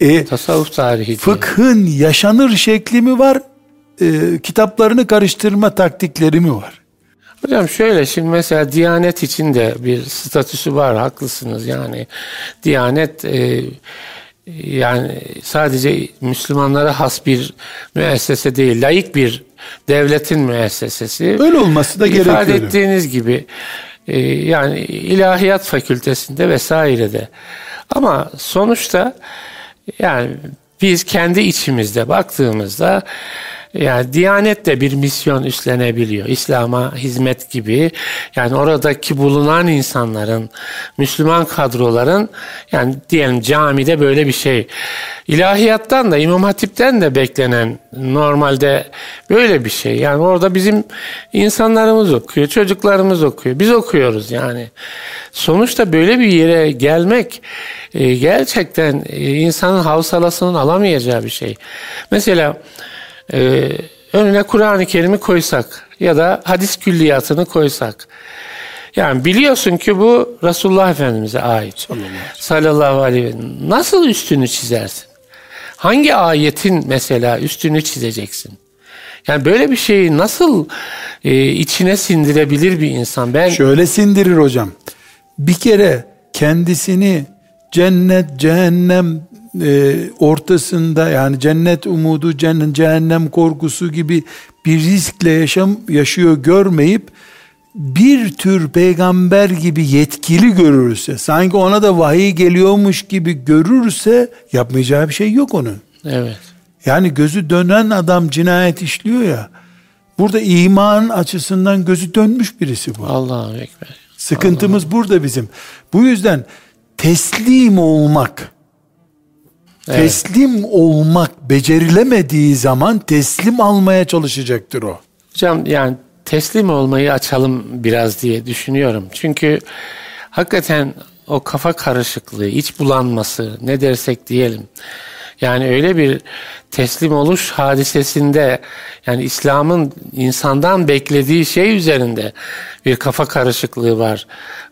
E, tasavvuf tarihi. Fıkhın diye. yaşanır şekli mi var? E, kitaplarını karıştırma taktikleri mi var? Hocam şöyle şimdi mesela Diyanet için de bir statüsü var haklısınız yani Diyanet e, yani sadece Müslümanlara has bir müessese değil layık bir devletin müessesesi. Öyle olması da gerekiyor. İfade ettiğiniz gibi e, yani ilahiyat fakültesinde vesairede ama sonuçta yani biz kendi içimizde baktığımızda yani Diyanet de bir misyon üstlenebiliyor. İslam'a hizmet gibi. Yani oradaki bulunan insanların, Müslüman kadroların yani diyelim camide böyle bir şey. İlahiyattan da İmam Hatip'ten de beklenen normalde böyle bir şey. Yani orada bizim insanlarımız okuyor, çocuklarımız okuyor. Biz okuyoruz yani. Sonuçta böyle bir yere gelmek e, gerçekten e, insanın havsalasının alamayacağı bir şey. Mesela e, önüne Kur'an-ı Kerim'i koysak ya da hadis külliyatını koysak. Yani biliyorsun ki bu Resulullah Efendimiz'e ait. Sallallahu aleyhi ve sellem. Nasıl üstünü çizersin? Hangi ayetin mesela üstünü çizeceksin? Yani böyle bir şeyi nasıl e, içine sindirebilir bir insan? Ben Şöyle sindirir hocam. Bir kere kendisini cennet, cehennem e, ortasında yani cennet umudu, cennet, cehennem korkusu gibi bir riskle yaşam yaşıyor görmeyip bir tür peygamber gibi yetkili görürse, sanki ona da vahiy geliyormuş gibi görürse yapmayacağı bir şey yok onun. Evet. Yani gözü dönen adam cinayet işliyor ya. Burada iman açısından gözü dönmüş birisi bu. Allahu ekber. Sıkıntımız Allah. burada bizim. Bu yüzden teslim olmak evet. teslim olmak becerilemediği zaman teslim almaya çalışacaktır o. Hocam yani teslim olmayı açalım biraz diye düşünüyorum. Çünkü hakikaten o kafa karışıklığı, iç bulanması ne dersek diyelim. Yani öyle bir teslim oluş hadisesinde yani İslam'ın insandan beklediği şey üzerinde bir kafa karışıklığı var.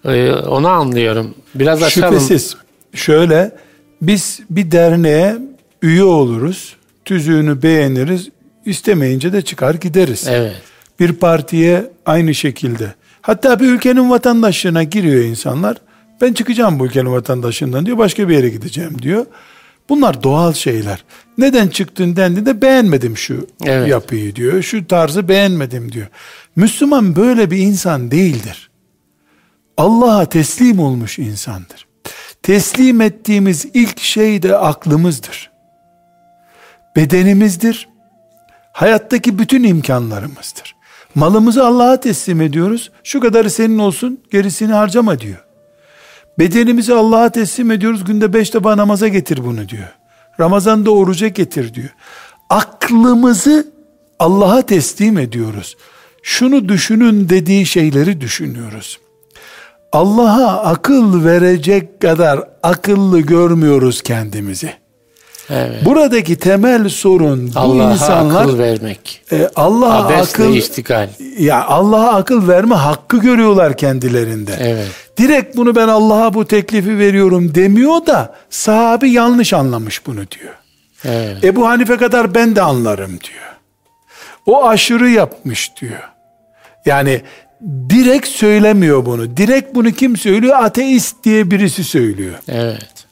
Ee, onu anlıyorum. Biraz açalım. Şüphesiz. Şöyle biz bir derneğe üye oluruz. Tüzüğünü beğeniriz. istemeyince de çıkar gideriz. Evet. Bir partiye aynı şekilde. Hatta bir ülkenin vatandaşlığına giriyor insanlar. Ben çıkacağım bu ülkenin vatandaşından diyor. Başka bir yere gideceğim diyor. Bunlar doğal şeyler. Neden çıktın dendiğinde beğenmedim şu evet. yapıyı diyor. Şu tarzı beğenmedim diyor. Müslüman böyle bir insan değildir. Allah'a teslim olmuş insandır. Teslim ettiğimiz ilk şey de aklımızdır. Bedenimizdir. Hayattaki bütün imkanlarımızdır. Malımızı Allah'a teslim ediyoruz. Şu kadarı senin olsun, gerisini harcama diyor. Bedenimizi Allah'a teslim ediyoruz. Günde beş defa namaza getir bunu diyor. Ramazan'da oruca getir diyor. Aklımızı Allah'a teslim ediyoruz. Şunu düşünün dediği şeyleri düşünüyoruz. Allah'a akıl verecek kadar akıllı görmüyoruz kendimizi. Evet. Buradaki temel sorun bu Allah'a insanlar akıl vermek. E, Allah'a akıl iştigal. Ya Allah'a akıl verme hakkı görüyorlar kendilerinde. Evet. Direkt bunu ben Allah'a bu teklifi veriyorum demiyor da sahabi yanlış anlamış bunu diyor. Evet. Ebu Hanife kadar ben de anlarım diyor. O aşırı yapmış diyor. Yani direkt söylemiyor bunu. Direkt bunu kim söylüyor? Ateist diye birisi söylüyor. Evet.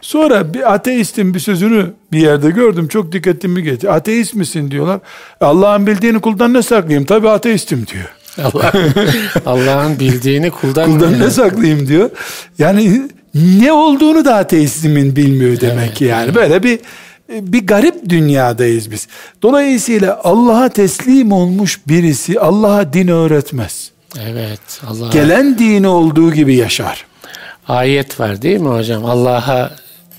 Sonra bir ateistin bir sözünü bir yerde gördüm. Çok dikkatimi geçti. Ateist misin diyorlar. Allah'ın bildiğini kuldan ne saklayayım? Tabii ateistim diyor. Allah, Allah'ın bildiğini kuldan, kuldan ne saklayayım diyor. Yani ne olduğunu da ateizmin bilmiyor demek evet, ki yani. Evet. Böyle bir bir garip dünyadayız biz. Dolayısıyla Allah'a teslim olmuş birisi Allah'a din öğretmez. Evet. Allah Gelen dini olduğu gibi yaşar. Ayet var değil mi hocam? Allah'a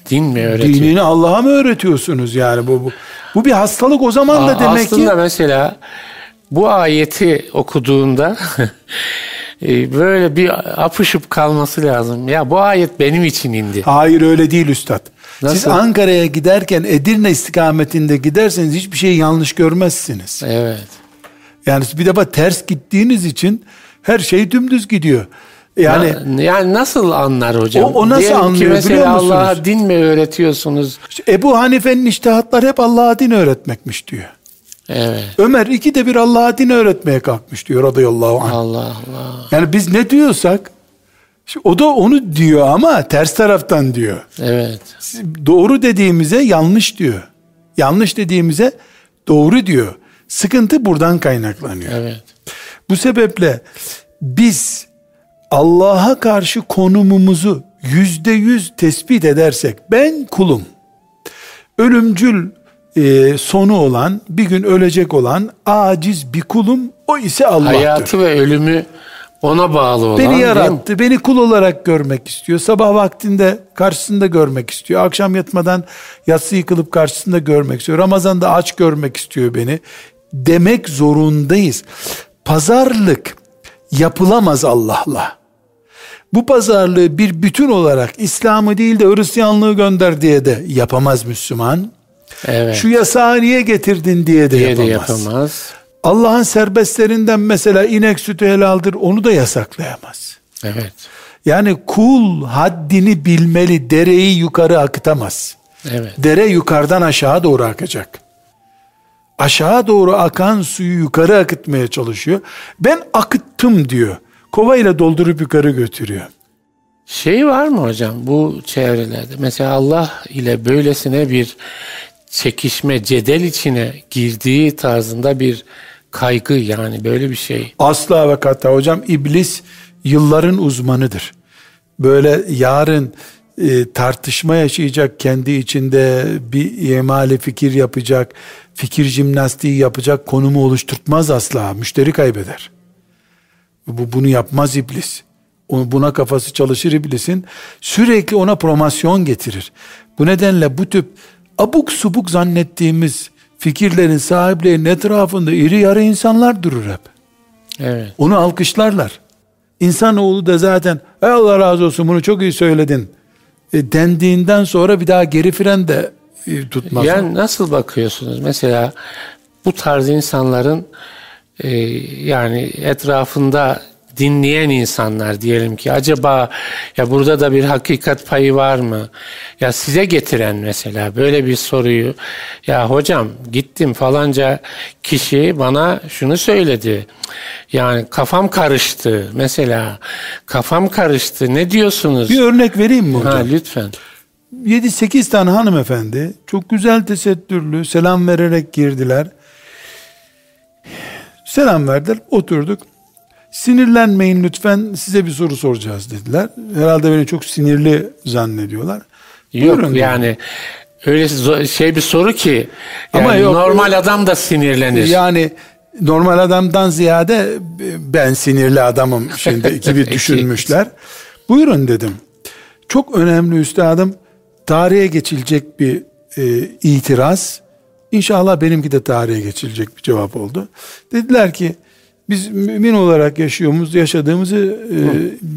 din mi öğretiyor? Dinini Allah'a mı öğretiyorsunuz yani bu bu? Bu bir hastalık o zaman da demek aslında ki. Aslında mesela bu ayeti okuduğunda e, böyle bir apışıp kalması lazım. Ya bu ayet benim için indi. Hayır öyle değil üstad. Nasıl? Siz Ankara'ya giderken Edirne istikametinde giderseniz hiçbir şey yanlış görmezsiniz. Evet. Yani bir defa ters gittiğiniz için her şey dümdüz gidiyor. Yani Na, yani nasıl anlar hocam? O, o nasıl Diyelim anlıyor ki mesela biliyor musunuz? Allah'a din mi öğretiyorsunuz? İşte Ebu Hanife'nin iştihatları hep Allah'a din öğretmekmiş diyor. Evet. Ömer iki de bir Allah'a din öğretmeye kalkmış diyor radıyallahu anh. Allah Allah. Yani biz ne diyorsak o da onu diyor ama ters taraftan diyor. Evet. Doğru dediğimize yanlış diyor. Yanlış dediğimize doğru diyor. Sıkıntı buradan kaynaklanıyor. Evet. Bu sebeple biz Allah'a karşı konumumuzu yüzde yüz tespit edersek ben kulum. Ölümcül e, sonu olan bir gün ölecek olan aciz bir kulum o ise Allah'tır. Hayatı ve ölümü ona bağlı olan. Beni yarattı, beni kul olarak görmek istiyor. Sabah vaktinde karşısında görmek istiyor. Akşam yatmadan yatsı yıkılıp karşısında görmek istiyor. Ramazan'da aç görmek istiyor beni. Demek zorundayız. Pazarlık yapılamaz Allah'la. Bu pazarlığı bir bütün olarak İslam'ı değil de Hristiyanlığı gönder diye de yapamaz Müslüman. Evet. Şu yasağı niye getirdin diye de diye yapamaz. De yapamaz. Allah'ın serbestlerinden mesela inek sütü helaldir onu da yasaklayamaz. Evet. Yani kul haddini bilmeli, dereyi yukarı akıtamaz. Evet. Dere yukarıdan aşağı doğru akacak. Aşağı doğru akan suyu yukarı akıtmaya çalışıyor. Ben akıttım diyor. Kova ile doldurup yukarı götürüyor. Şey var mı hocam bu çevrelerde? Mesela Allah ile böylesine bir çekişme, cedel içine girdiği tarzında bir kaygı yani böyle bir şey. Asla ve kata hocam iblis yılların uzmanıdır. Böyle yarın e, tartışma yaşayacak kendi içinde bir emali fikir yapacak, fikir jimnastiği yapacak konumu oluşturtmaz asla. Müşteri kaybeder. Bu bunu yapmaz iblis. Buna kafası çalışır iblisin. Sürekli ona promosyon getirir. Bu nedenle bu tip abuk subuk zannettiğimiz fikirlerin sahiplerinin etrafında iri yarı insanlar durur hep. Evet. Onu alkışlarlar. İnsanoğlu da zaten Allah razı olsun bunu çok iyi söyledin e, dendiğinden sonra bir daha geri fren de e, tutmaz. Yani nasıl bakıyorsunuz? Mesela bu tarz insanların e, yani etrafında dinleyen insanlar diyelim ki acaba ya burada da bir hakikat payı var mı? Ya size getiren mesela böyle bir soruyu ya hocam gittim falanca kişi bana şunu söyledi. Yani kafam karıştı mesela kafam karıştı ne diyorsunuz? Bir örnek vereyim mi hocam? Ha, lütfen. 7-8 tane hanımefendi çok güzel tesettürlü selam vererek girdiler. Selam verdiler oturduk. Sinirlenmeyin lütfen size bir soru soracağız dediler. Herhalde beni çok sinirli zannediyorlar. Yok Buyurun yani dedim. öyle şey bir soru ki yani Ama yok, normal adam da sinirlenir. Yani normal adamdan ziyade ben sinirli adamım şimdi gibi düşünmüşler. Buyurun dedim. Çok önemli üstadım tarihe geçilecek bir e, itiraz. İnşallah benimki de tarihe geçilecek bir cevap oldu. Dediler ki biz mümin olarak yaşıyoruz, yaşadığımızı e,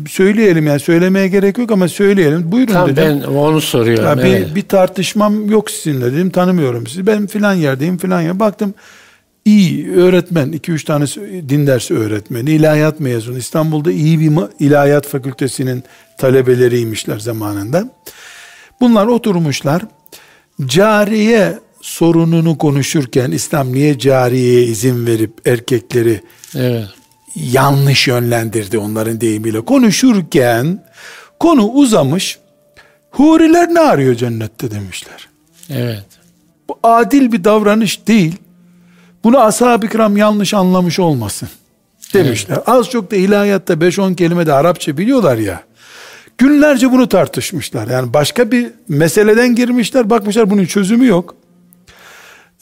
söyleyelim yani söylemeye gerek yok ama söyleyelim. Buyurun Tam dedim. ben onu soruyorum. Ya evet. bir, bir tartışmam yok sizinle dedim. Tanımıyorum sizi. Ben filan yerdeyim filan yer. Baktım iyi öğretmen, iki üç tane din dersi öğretmeni, ilahiyat mezunu. İstanbul'da iyi bir ilahiyat fakültesinin talebeleriymişler zamanında. Bunlar oturmuşlar. Cariye sorununu konuşurken İslam niye cariyeye izin verip erkekleri evet. yanlış yönlendirdi onların deyimiyle konuşurken konu uzamış. Huriler ne arıyor cennette demişler. Evet. Bu adil bir davranış değil. Bunu ashab-ı kiram yanlış anlamış olmasın demişler. Evet. Az çok da ilahiyatta 5-10 kelime de Arapça biliyorlar ya. Günlerce bunu tartışmışlar. Yani başka bir meseleden girmişler. Bakmışlar bunun çözümü yok.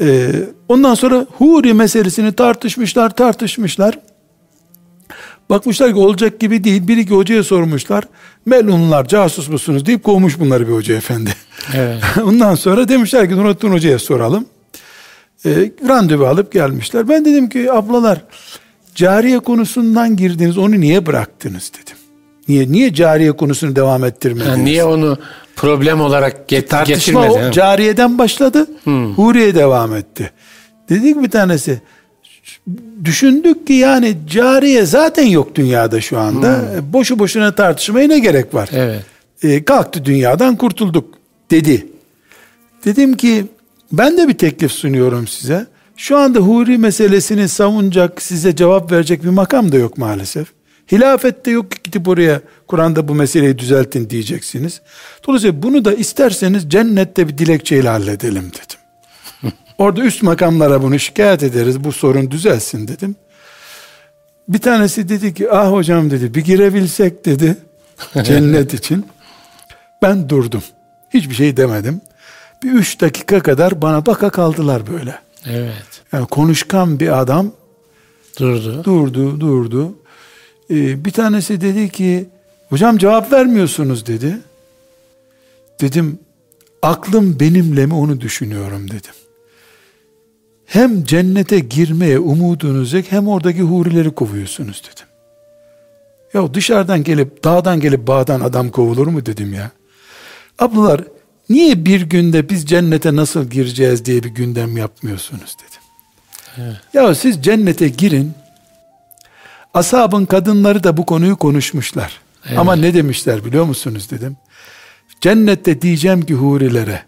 Ee, ondan sonra Huri meselesini tartışmışlar, tartışmışlar. Bakmışlar ki olacak gibi değil. Bir iki hocaya sormuşlar. Melunlar casus musunuz deyip kovmuş bunları bir hoca efendi. Evet. Ondan sonra demişler ki Nurattin Hoca'ya soralım. E, randevu alıp gelmişler. Ben dedim ki ablalar cariye konusundan girdiniz onu niye bıraktınız dedim. Niye niye cariye konusunu devam ettirmediniz? Yani niye onu problem olarak get Tartışma getirmedi? o cariyeden başladı. Hmm. Huriye devam etti. Dedik bir tanesi düşündük ki yani cariye zaten yok dünyada şu anda. Hmm. Boşu boşuna tartışmaya ne gerek var? Evet. E, kalktı dünyadan kurtulduk dedi. Dedim ki ben de bir teklif sunuyorum size. Şu anda huri meselesini savunacak, size cevap verecek bir makam da yok maalesef. Hilafette yok ki gidip oraya Kur'an'da bu meseleyi düzeltin diyeceksiniz. Dolayısıyla bunu da isterseniz cennette bir dilekçeyle halledelim dedim. Orada üst makamlara bunu şikayet ederiz. Bu sorun düzelsin dedim. Bir tanesi dedi ki ah hocam dedi bir girebilsek dedi cennet için. Ben durdum. Hiçbir şey demedim. Bir üç dakika kadar bana baka kaldılar böyle. Evet. Yani konuşkan bir adam durdu. Durdu, durdu. Ee, bir tanesi dedi ki hocam cevap vermiyorsunuz dedi. Dedim aklım benimle mi onu düşünüyorum dedim. Hem cennete girmeye umudunuz yok hem oradaki hurileri kovuyorsunuz dedim. Ya dışarıdan gelip dağdan gelip bağdan adam kovulur mu dedim ya. Ablalar niye bir günde biz cennete nasıl gireceğiz diye bir gündem yapmıyorsunuz dedim. Evet. Ya siz cennete girin Ashabın kadınları da bu konuyu konuşmuşlar. Evet. Ama ne demişler biliyor musunuz dedim. Cennette diyeceğim ki hurilere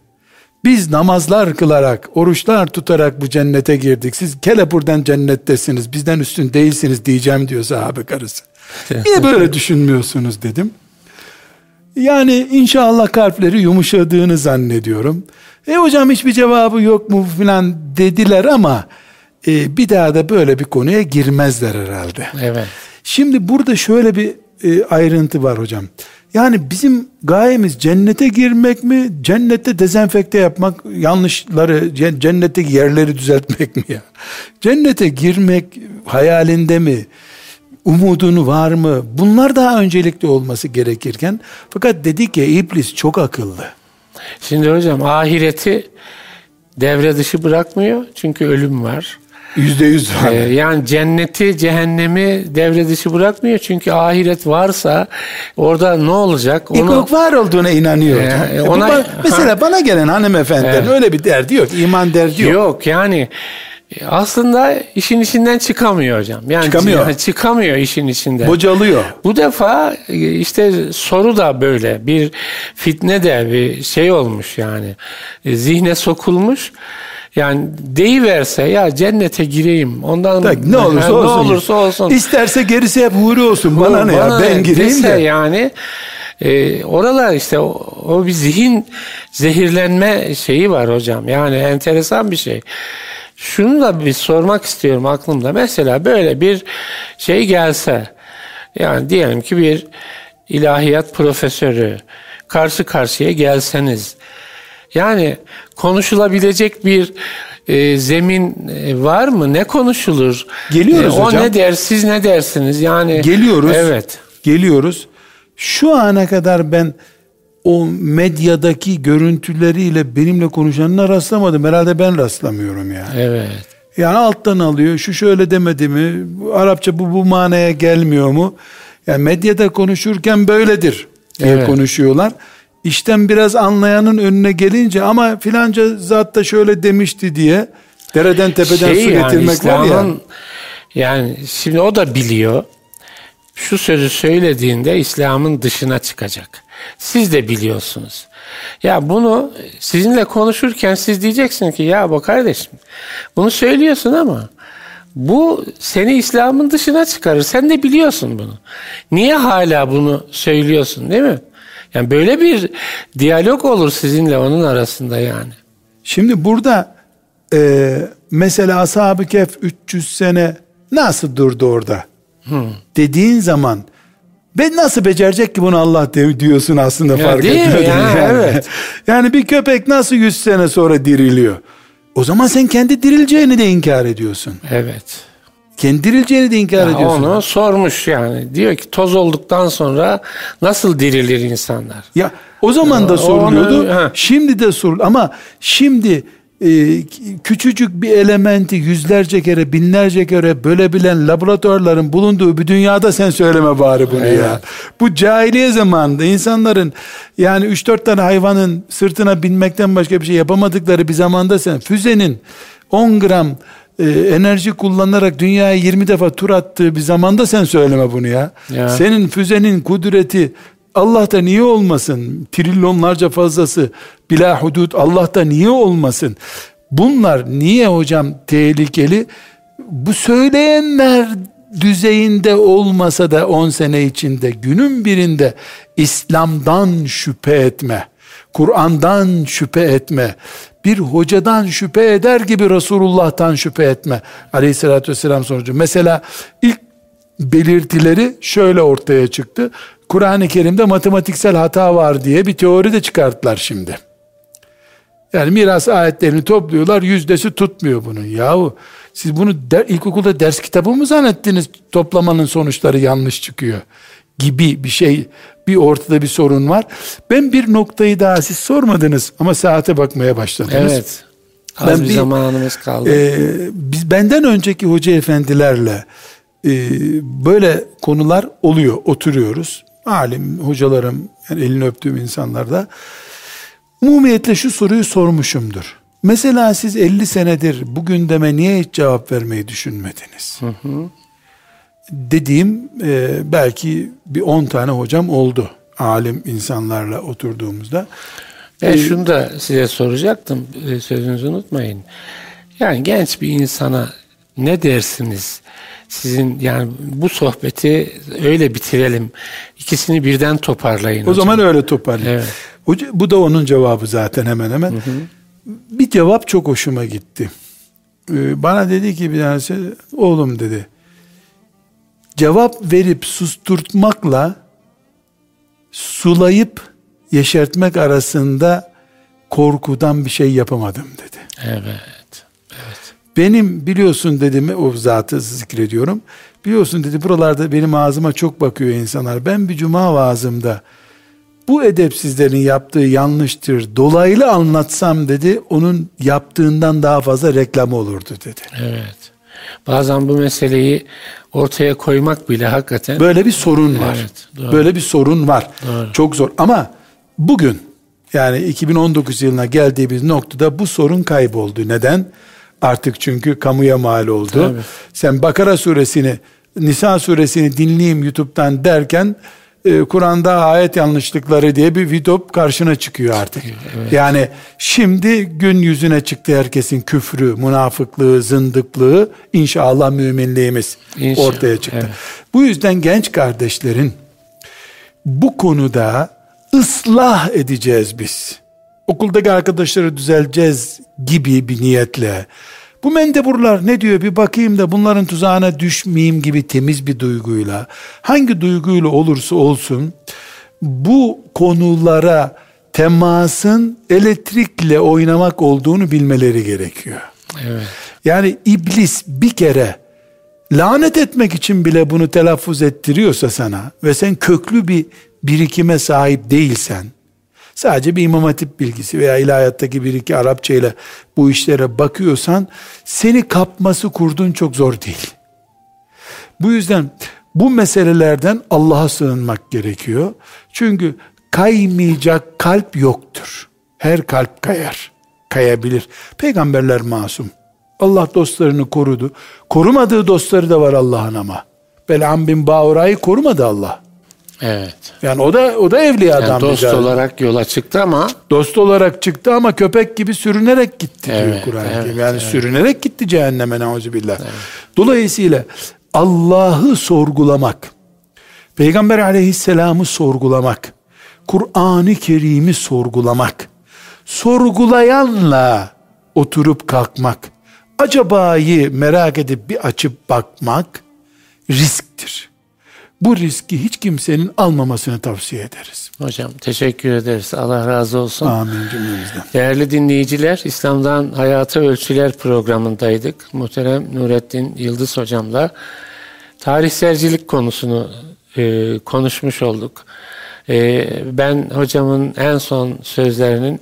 biz namazlar kılarak, oruçlar tutarak bu cennete girdik. Siz kelepurdan cennettesiniz, bizden üstün değilsiniz diyeceğim diyor sahabe karısı. Niye böyle düşünmüyorsunuz dedim. Yani inşallah kalpleri yumuşadığını zannediyorum. E hocam hiçbir cevabı yok mu filan dediler ama e, bir daha da böyle bir konuya girmezler herhalde. Evet. Şimdi burada şöyle bir e, ayrıntı var hocam. Yani bizim gayemiz cennete girmek mi? Cennette dezenfekte yapmak, yanlışları, cennetteki yerleri düzeltmek mi ya? Cennete girmek hayalinde mi? Umudun var mı? Bunlar daha öncelikli olması gerekirken fakat dedik ya iblis çok akıllı. Şimdi hocam ahireti devre dışı bırakmıyor çünkü ölüm var. Yüzde yüz var. Ee, yani cenneti, cehennemi devre dışı bırakmıyor. Çünkü ahiret varsa orada ne olacak? Onu... İlk var olduğuna inanıyor. Ee, ona... ba- mesela ha. bana gelen hanımefendilerin evet. öyle bir derdi yok. İman derdi yok. Yok yani aslında işin içinden çıkamıyor hocam. Yani çıkamıyor. çıkamıyor işin içinden. Bocalıyor. Bu defa işte soru da böyle bir fitne de bir şey olmuş yani. Zihne sokulmuş. Yani deyiverse ya cennete gireyim. Ondan Bak, ne olursa yani, olsun. Ne olursa olsun. İsterse gerisi hep huri olsun. Bana, bana ne ya ben gireyim de. Yani e, oralar işte o, o bir zihin zehirlenme şeyi var hocam. Yani enteresan bir şey. Şunu da bir sormak istiyorum aklımda. Mesela böyle bir şey gelse yani diyelim ki bir ilahiyat profesörü karşı karşıya gelseniz yani konuşulabilecek bir e, zemin e, var mı? Ne konuşulur? Geliyoruz e, o hocam. ne der? Siz ne dersiniz? Yani geliyoruz. Evet. Geliyoruz. Şu ana kadar ben o medyadaki görüntüleriyle benimle konuşanına rastlamadım. Herhalde ben rastlamıyorum yani. Evet. Yani alttan alıyor. Şu şöyle demedi mi? Arapça bu bu manaya gelmiyor mu? Yani medyada konuşurken böyledir diye evet. konuşuyorlar. İşten biraz anlayanın önüne gelince ama filanca zat da şöyle demişti diye dereden tepeden şey su yani, getirmek var ya. Yani şimdi o da biliyor. Şu sözü söylediğinde İslam'ın dışına çıkacak. Siz de biliyorsunuz. Ya bunu sizinle konuşurken siz diyeceksin ki ya bu kardeşim bunu söylüyorsun ama bu seni İslam'ın dışına çıkarır. Sen de biliyorsun bunu. Niye hala bunu söylüyorsun değil mi? Yani böyle bir diyalog olur sizinle onun arasında yani. Şimdi burada e, mesela Ashab-ı Kehf 300 sene nasıl durdu orada? Hmm. Dediğin zaman ben nasıl becerecek ki bunu Allah diyorsun aslında ya fark etmedin. Ya, yani. Evet. yani bir köpek nasıl 100 sene sonra diriliyor? O zaman sen kendi dirileceğini de inkar ediyorsun. Evet. Kendi dirileceğini de inkar ya ediyorsun. Onu sormuş yani. Diyor ki toz olduktan sonra nasıl dirilir insanlar? Ya o zaman da soruluyordu. Onu, şimdi de sorul ama şimdi e, küçücük bir elementi yüzlerce kere binlerce kere bölebilen laboratuvarların bulunduğu bir dünyada sen söyleme bari bunu evet. ya. Bu cahiliye zamanında insanların yani 3-4 tane hayvanın sırtına binmekten başka bir şey yapamadıkları bir zamanda sen füzenin 10 gram e, enerji kullanarak dünyaya 20 defa tur attığı bir zamanda sen söyleme bunu ya. ya. Senin füzenin kudreti Allah'ta niye olmasın? Trilyonlarca fazlası bila hudut Allah'ta niye olmasın? Bunlar niye hocam tehlikeli? Bu söyleyenler düzeyinde olmasa da 10 sene içinde günün birinde İslam'dan şüphe etme, Kur'an'dan şüphe etme, bir hocadan şüphe eder gibi Resulullah'tan şüphe etme. Aleyhissalatü vesselam sonucu. Mesela ilk belirtileri şöyle ortaya çıktı. Kur'an-ı Kerim'de matematiksel hata var diye bir teori de çıkarttılar şimdi. Yani miras ayetlerini topluyorlar, yüzdesi tutmuyor bunun. Yahu siz bunu der, ilkokulda ders kitabı mı zannettiniz? Toplamanın sonuçları yanlış çıkıyor gibi bir şey, bir ortada bir sorun var. Ben bir noktayı daha siz sormadınız ama saate bakmaya başladınız. Evet. Az ben bir, bir zamanımız kaldı. E, biz benden önceki hoca efendilerle e, böyle konular oluyor. Oturuyoruz alim, hocalarım, yani elini öptüğüm insanlar da umumiyetle şu soruyu sormuşumdur. Mesela siz 50 senedir bu gündeme niye hiç cevap vermeyi düşünmediniz? Hı hı. Dediğim e, belki bir 10 tane hocam oldu. Alim insanlarla oturduğumuzda. Ben ee, şunu da size soracaktım. E, sözünüzü unutmayın. Yani genç bir insana ne dersiniz? Sizin yani bu sohbeti öyle bitirelim. İkisini birden toparlayın. O hocam. zaman öyle toparlayın. Evet. Bu, bu da onun cevabı zaten hemen hemen. Bir cevap çok hoşuma gitti. Ee, bana dedi ki bir tanesi, oğlum dedi, cevap verip susturtmakla sulayıp yeşertmek arasında korkudan bir şey yapamadım dedi. Evet. Evet. Benim biliyorsun dedim o zatı zikrediyorum. Biliyorsun dedi buralarda benim ağzıma çok bakıyor insanlar. Ben bir cuma vaazımda bu edepsizlerin yaptığı yanlıştır. Dolaylı anlatsam dedi onun yaptığından daha fazla reklam olurdu dedi. Evet. Bazen bu meseleyi ortaya koymak bile hakikaten Böyle bir sorun var. Evet, doğru. Böyle bir sorun var. Doğru. Çok zor. Ama bugün yani 2019 yılına geldiğimiz noktada bu sorun kayboldu. Neden? Artık çünkü kamuya mal oldu. Tabii. Sen Bakara suresini, Nisa suresini dinleyeyim YouTube'dan derken e, Kur'an'da ayet yanlışlıkları diye bir video karşına çıkıyor artık. Yani şimdi gün yüzüne çıktı herkesin küfrü, münafıklığı, zındıklığı, inşallah müminliğimiz İnşallah, ortaya çıktı. evet. Bu yüzden genç kardeşlerin bu konuda ıslah edeceğiz biz. Okuldaki arkadaşları düzeleceğiz gibi bir niyetle. Bu mendeburlar ne diyor bir bakayım da bunların tuzağına düşmeyeyim gibi temiz bir duyguyla. Hangi duyguyla olursa olsun bu konulara temasın elektrikle oynamak olduğunu bilmeleri gerekiyor. evet. Yani iblis bir kere lanet etmek için bile bunu telaffuz ettiriyorsa sana ve sen köklü bir birikime sahip değilsen, sadece bir imam hatip bilgisi veya ilahiyattaki bir iki Arapça ile bu işlere bakıyorsan, seni kapması kurdun çok zor değil. Bu yüzden bu meselelerden Allah'a sığınmak gerekiyor. Çünkü kaymayacak kalp yoktur. Her kalp kayar. Kayabilir. Peygamberler masum. Allah dostlarını korudu. Korumadığı dostları da var Allah'ın ama. Belam bin Baura'yı korumadı Allah. Evet. Yani o da o da evliya Yani adam. dost olarak yola çıktı ama dost olarak çıktı ama köpek gibi sürünerek gitti diyor Evet, Kur'an-ı evet, Kerim. Yani sürünerek gitti cehenneme neuzubillah. Dolayısıyla Allah'ı sorgulamak, Peygamber aleyhisselamı sorgulamak, Kur'an-ı Kerim'i sorgulamak, sorgulayanla oturup kalkmak, acabayı merak edip bir açıp bakmak risktir. Bu riski hiç kimsenin almamasını tavsiye ederiz. hocam teşekkür ederiz. Allah razı olsun. Amin cümlemizden. Değerli dinleyiciler, İslam'dan Hayata Ölçüler programındaydık. Muhterem Nurettin Yıldız hocamla tarihselcilik konusunu e, konuşmuş olduk. E, ben hocamın en son sözlerinin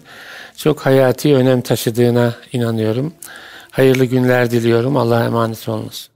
çok hayati önem taşıdığına inanıyorum. Hayırlı günler diliyorum. Allah'a emanet olunuz.